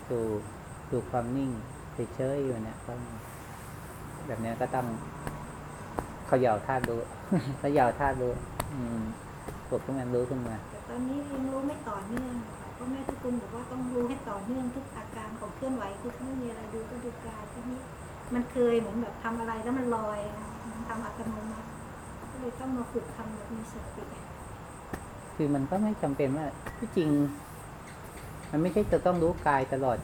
สู่สู่ความนิ่งเฉยๆอยู่เนี่ยก็แบบเนี้ยก็ต้องเขย่าธาตุดูเขย่าธาตุดูอืมฝึกขึ้นมารู้ขึ้นมาแต่ตอนนี้ยังรู้ไม่ต่อเนื่องค่ะเพราะแม่ทุกคนบอกว่าต้องรู้ให้ต่อเนื่องทุกอาการของเคลื่อนไหวคือถ้าไม่มีอะไรดูก็ดูกายที่นี้ มันเคยเหมือนแบบทำอะไรแล้วมันลอยอะมันทำอัตโนมัติก็เลยต้องมาฝึกทำแบบมีสติคือมันก็ไม่จำเป็นว่าที่จริง มันไม่ใช่จะต้องรู้กายตลอด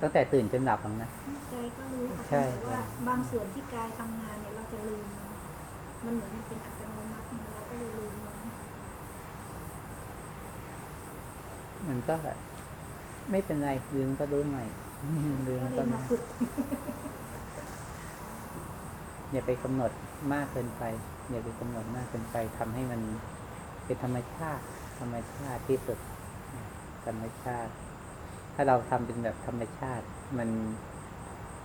ตั้งแต่ตื่นจนหลับหรอกนะใจก็รู้ค่ะใช่แต่ว่าบางส่วนที่กายทำงานเนี่ยเราจะลืมมันเหมือนมันเป็นอัตโนมัติเราก็เลยลืมมันมันก็ไม่เป็นไรลืมก็รู้ใหม่ ลืมก็เลก็ยมาฝึกอย่าไปกำหนดมากเกินไป อย่าไปกำหนดมากเกินไปทำให้มันเป็นธรรมชาติ ธรรมชาติที่สุด ธรรมชาติ ถ้าเราทำเป็นแบบธรรมชาติ มัน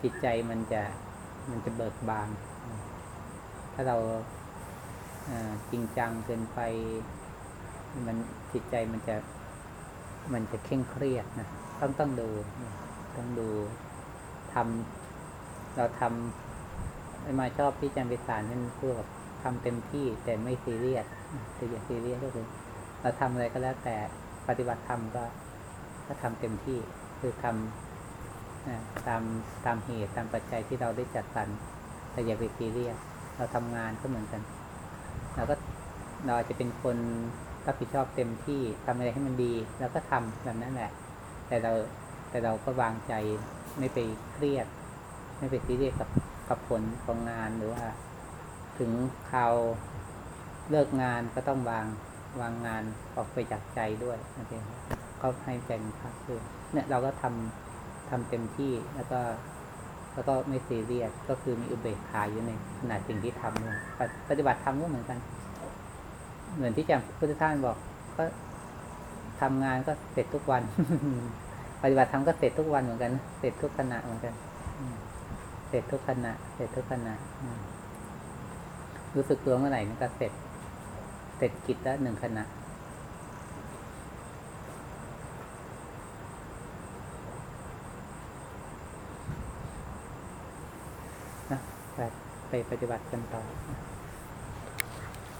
จิตใจมันจะมันจะเบิกบาน ถ้าเราจริงจังเกินไป มันจิตใจมันจะ มันจะเคร่งเครียดนะ ต้องต้องดูนะ ต้องดูทำเราทำไอ้มาชอบที่จารย์ไปสารนั่นพูดแบบทำเต็มที่แต่ไม่ซีเรียสแต่อย่าซีเรียสก็คือเราทำอะไรก็แล้วแต่ปฏิบัติธรรมก็ ก็ทำเต็มที่คือทำตามตามเหตุตามปัจจัยที่เราได้จัดสรรแต่อย่าไปซีเรียสเราทำงานก็เหมือนกันเราก็เราอาจจะเป็นคนรับผิดชอบเต็มที่ทำอะไรให้มันดี แล้วก็ทำแบบนั้นแหละ แต่เรา แต่เราก็วางใจไม่ไปเครียด ไม่ไปซีเรียสกับกับผลของงานหรือว่า ถึงคราวเลิกงานก็ต้องวางวางงานออกไปจากใจด้วยนั่นเองก็ให้ใจมันพักด้วยเนี่ยเราก็ทำทำเต็มที่แล้วก็แล้วก็ไม่ซีเรียสก็คือมีอุเบกขาอยู่ในขณะสิ่งที่ทำเลยปฏิปฏิบัติธรรมก็เหมือนกัน เหมือนที่อาจารย์พุทธท่าสบอกก็ทำงานก็เสร็จทุกวัน ปฏิบัติธรรมก็เสร็จทุกวันเหมือนกันเสร็จทุกขณะเหมือนกันเสร็จทุกขณะเสร็จทุกขณะรู้สึกตัวเมื่อไหร่นี่ก็เสร็จ เสร็จกิจละหนึ่งขณะนะไปไปปฏิบัติกันต่อ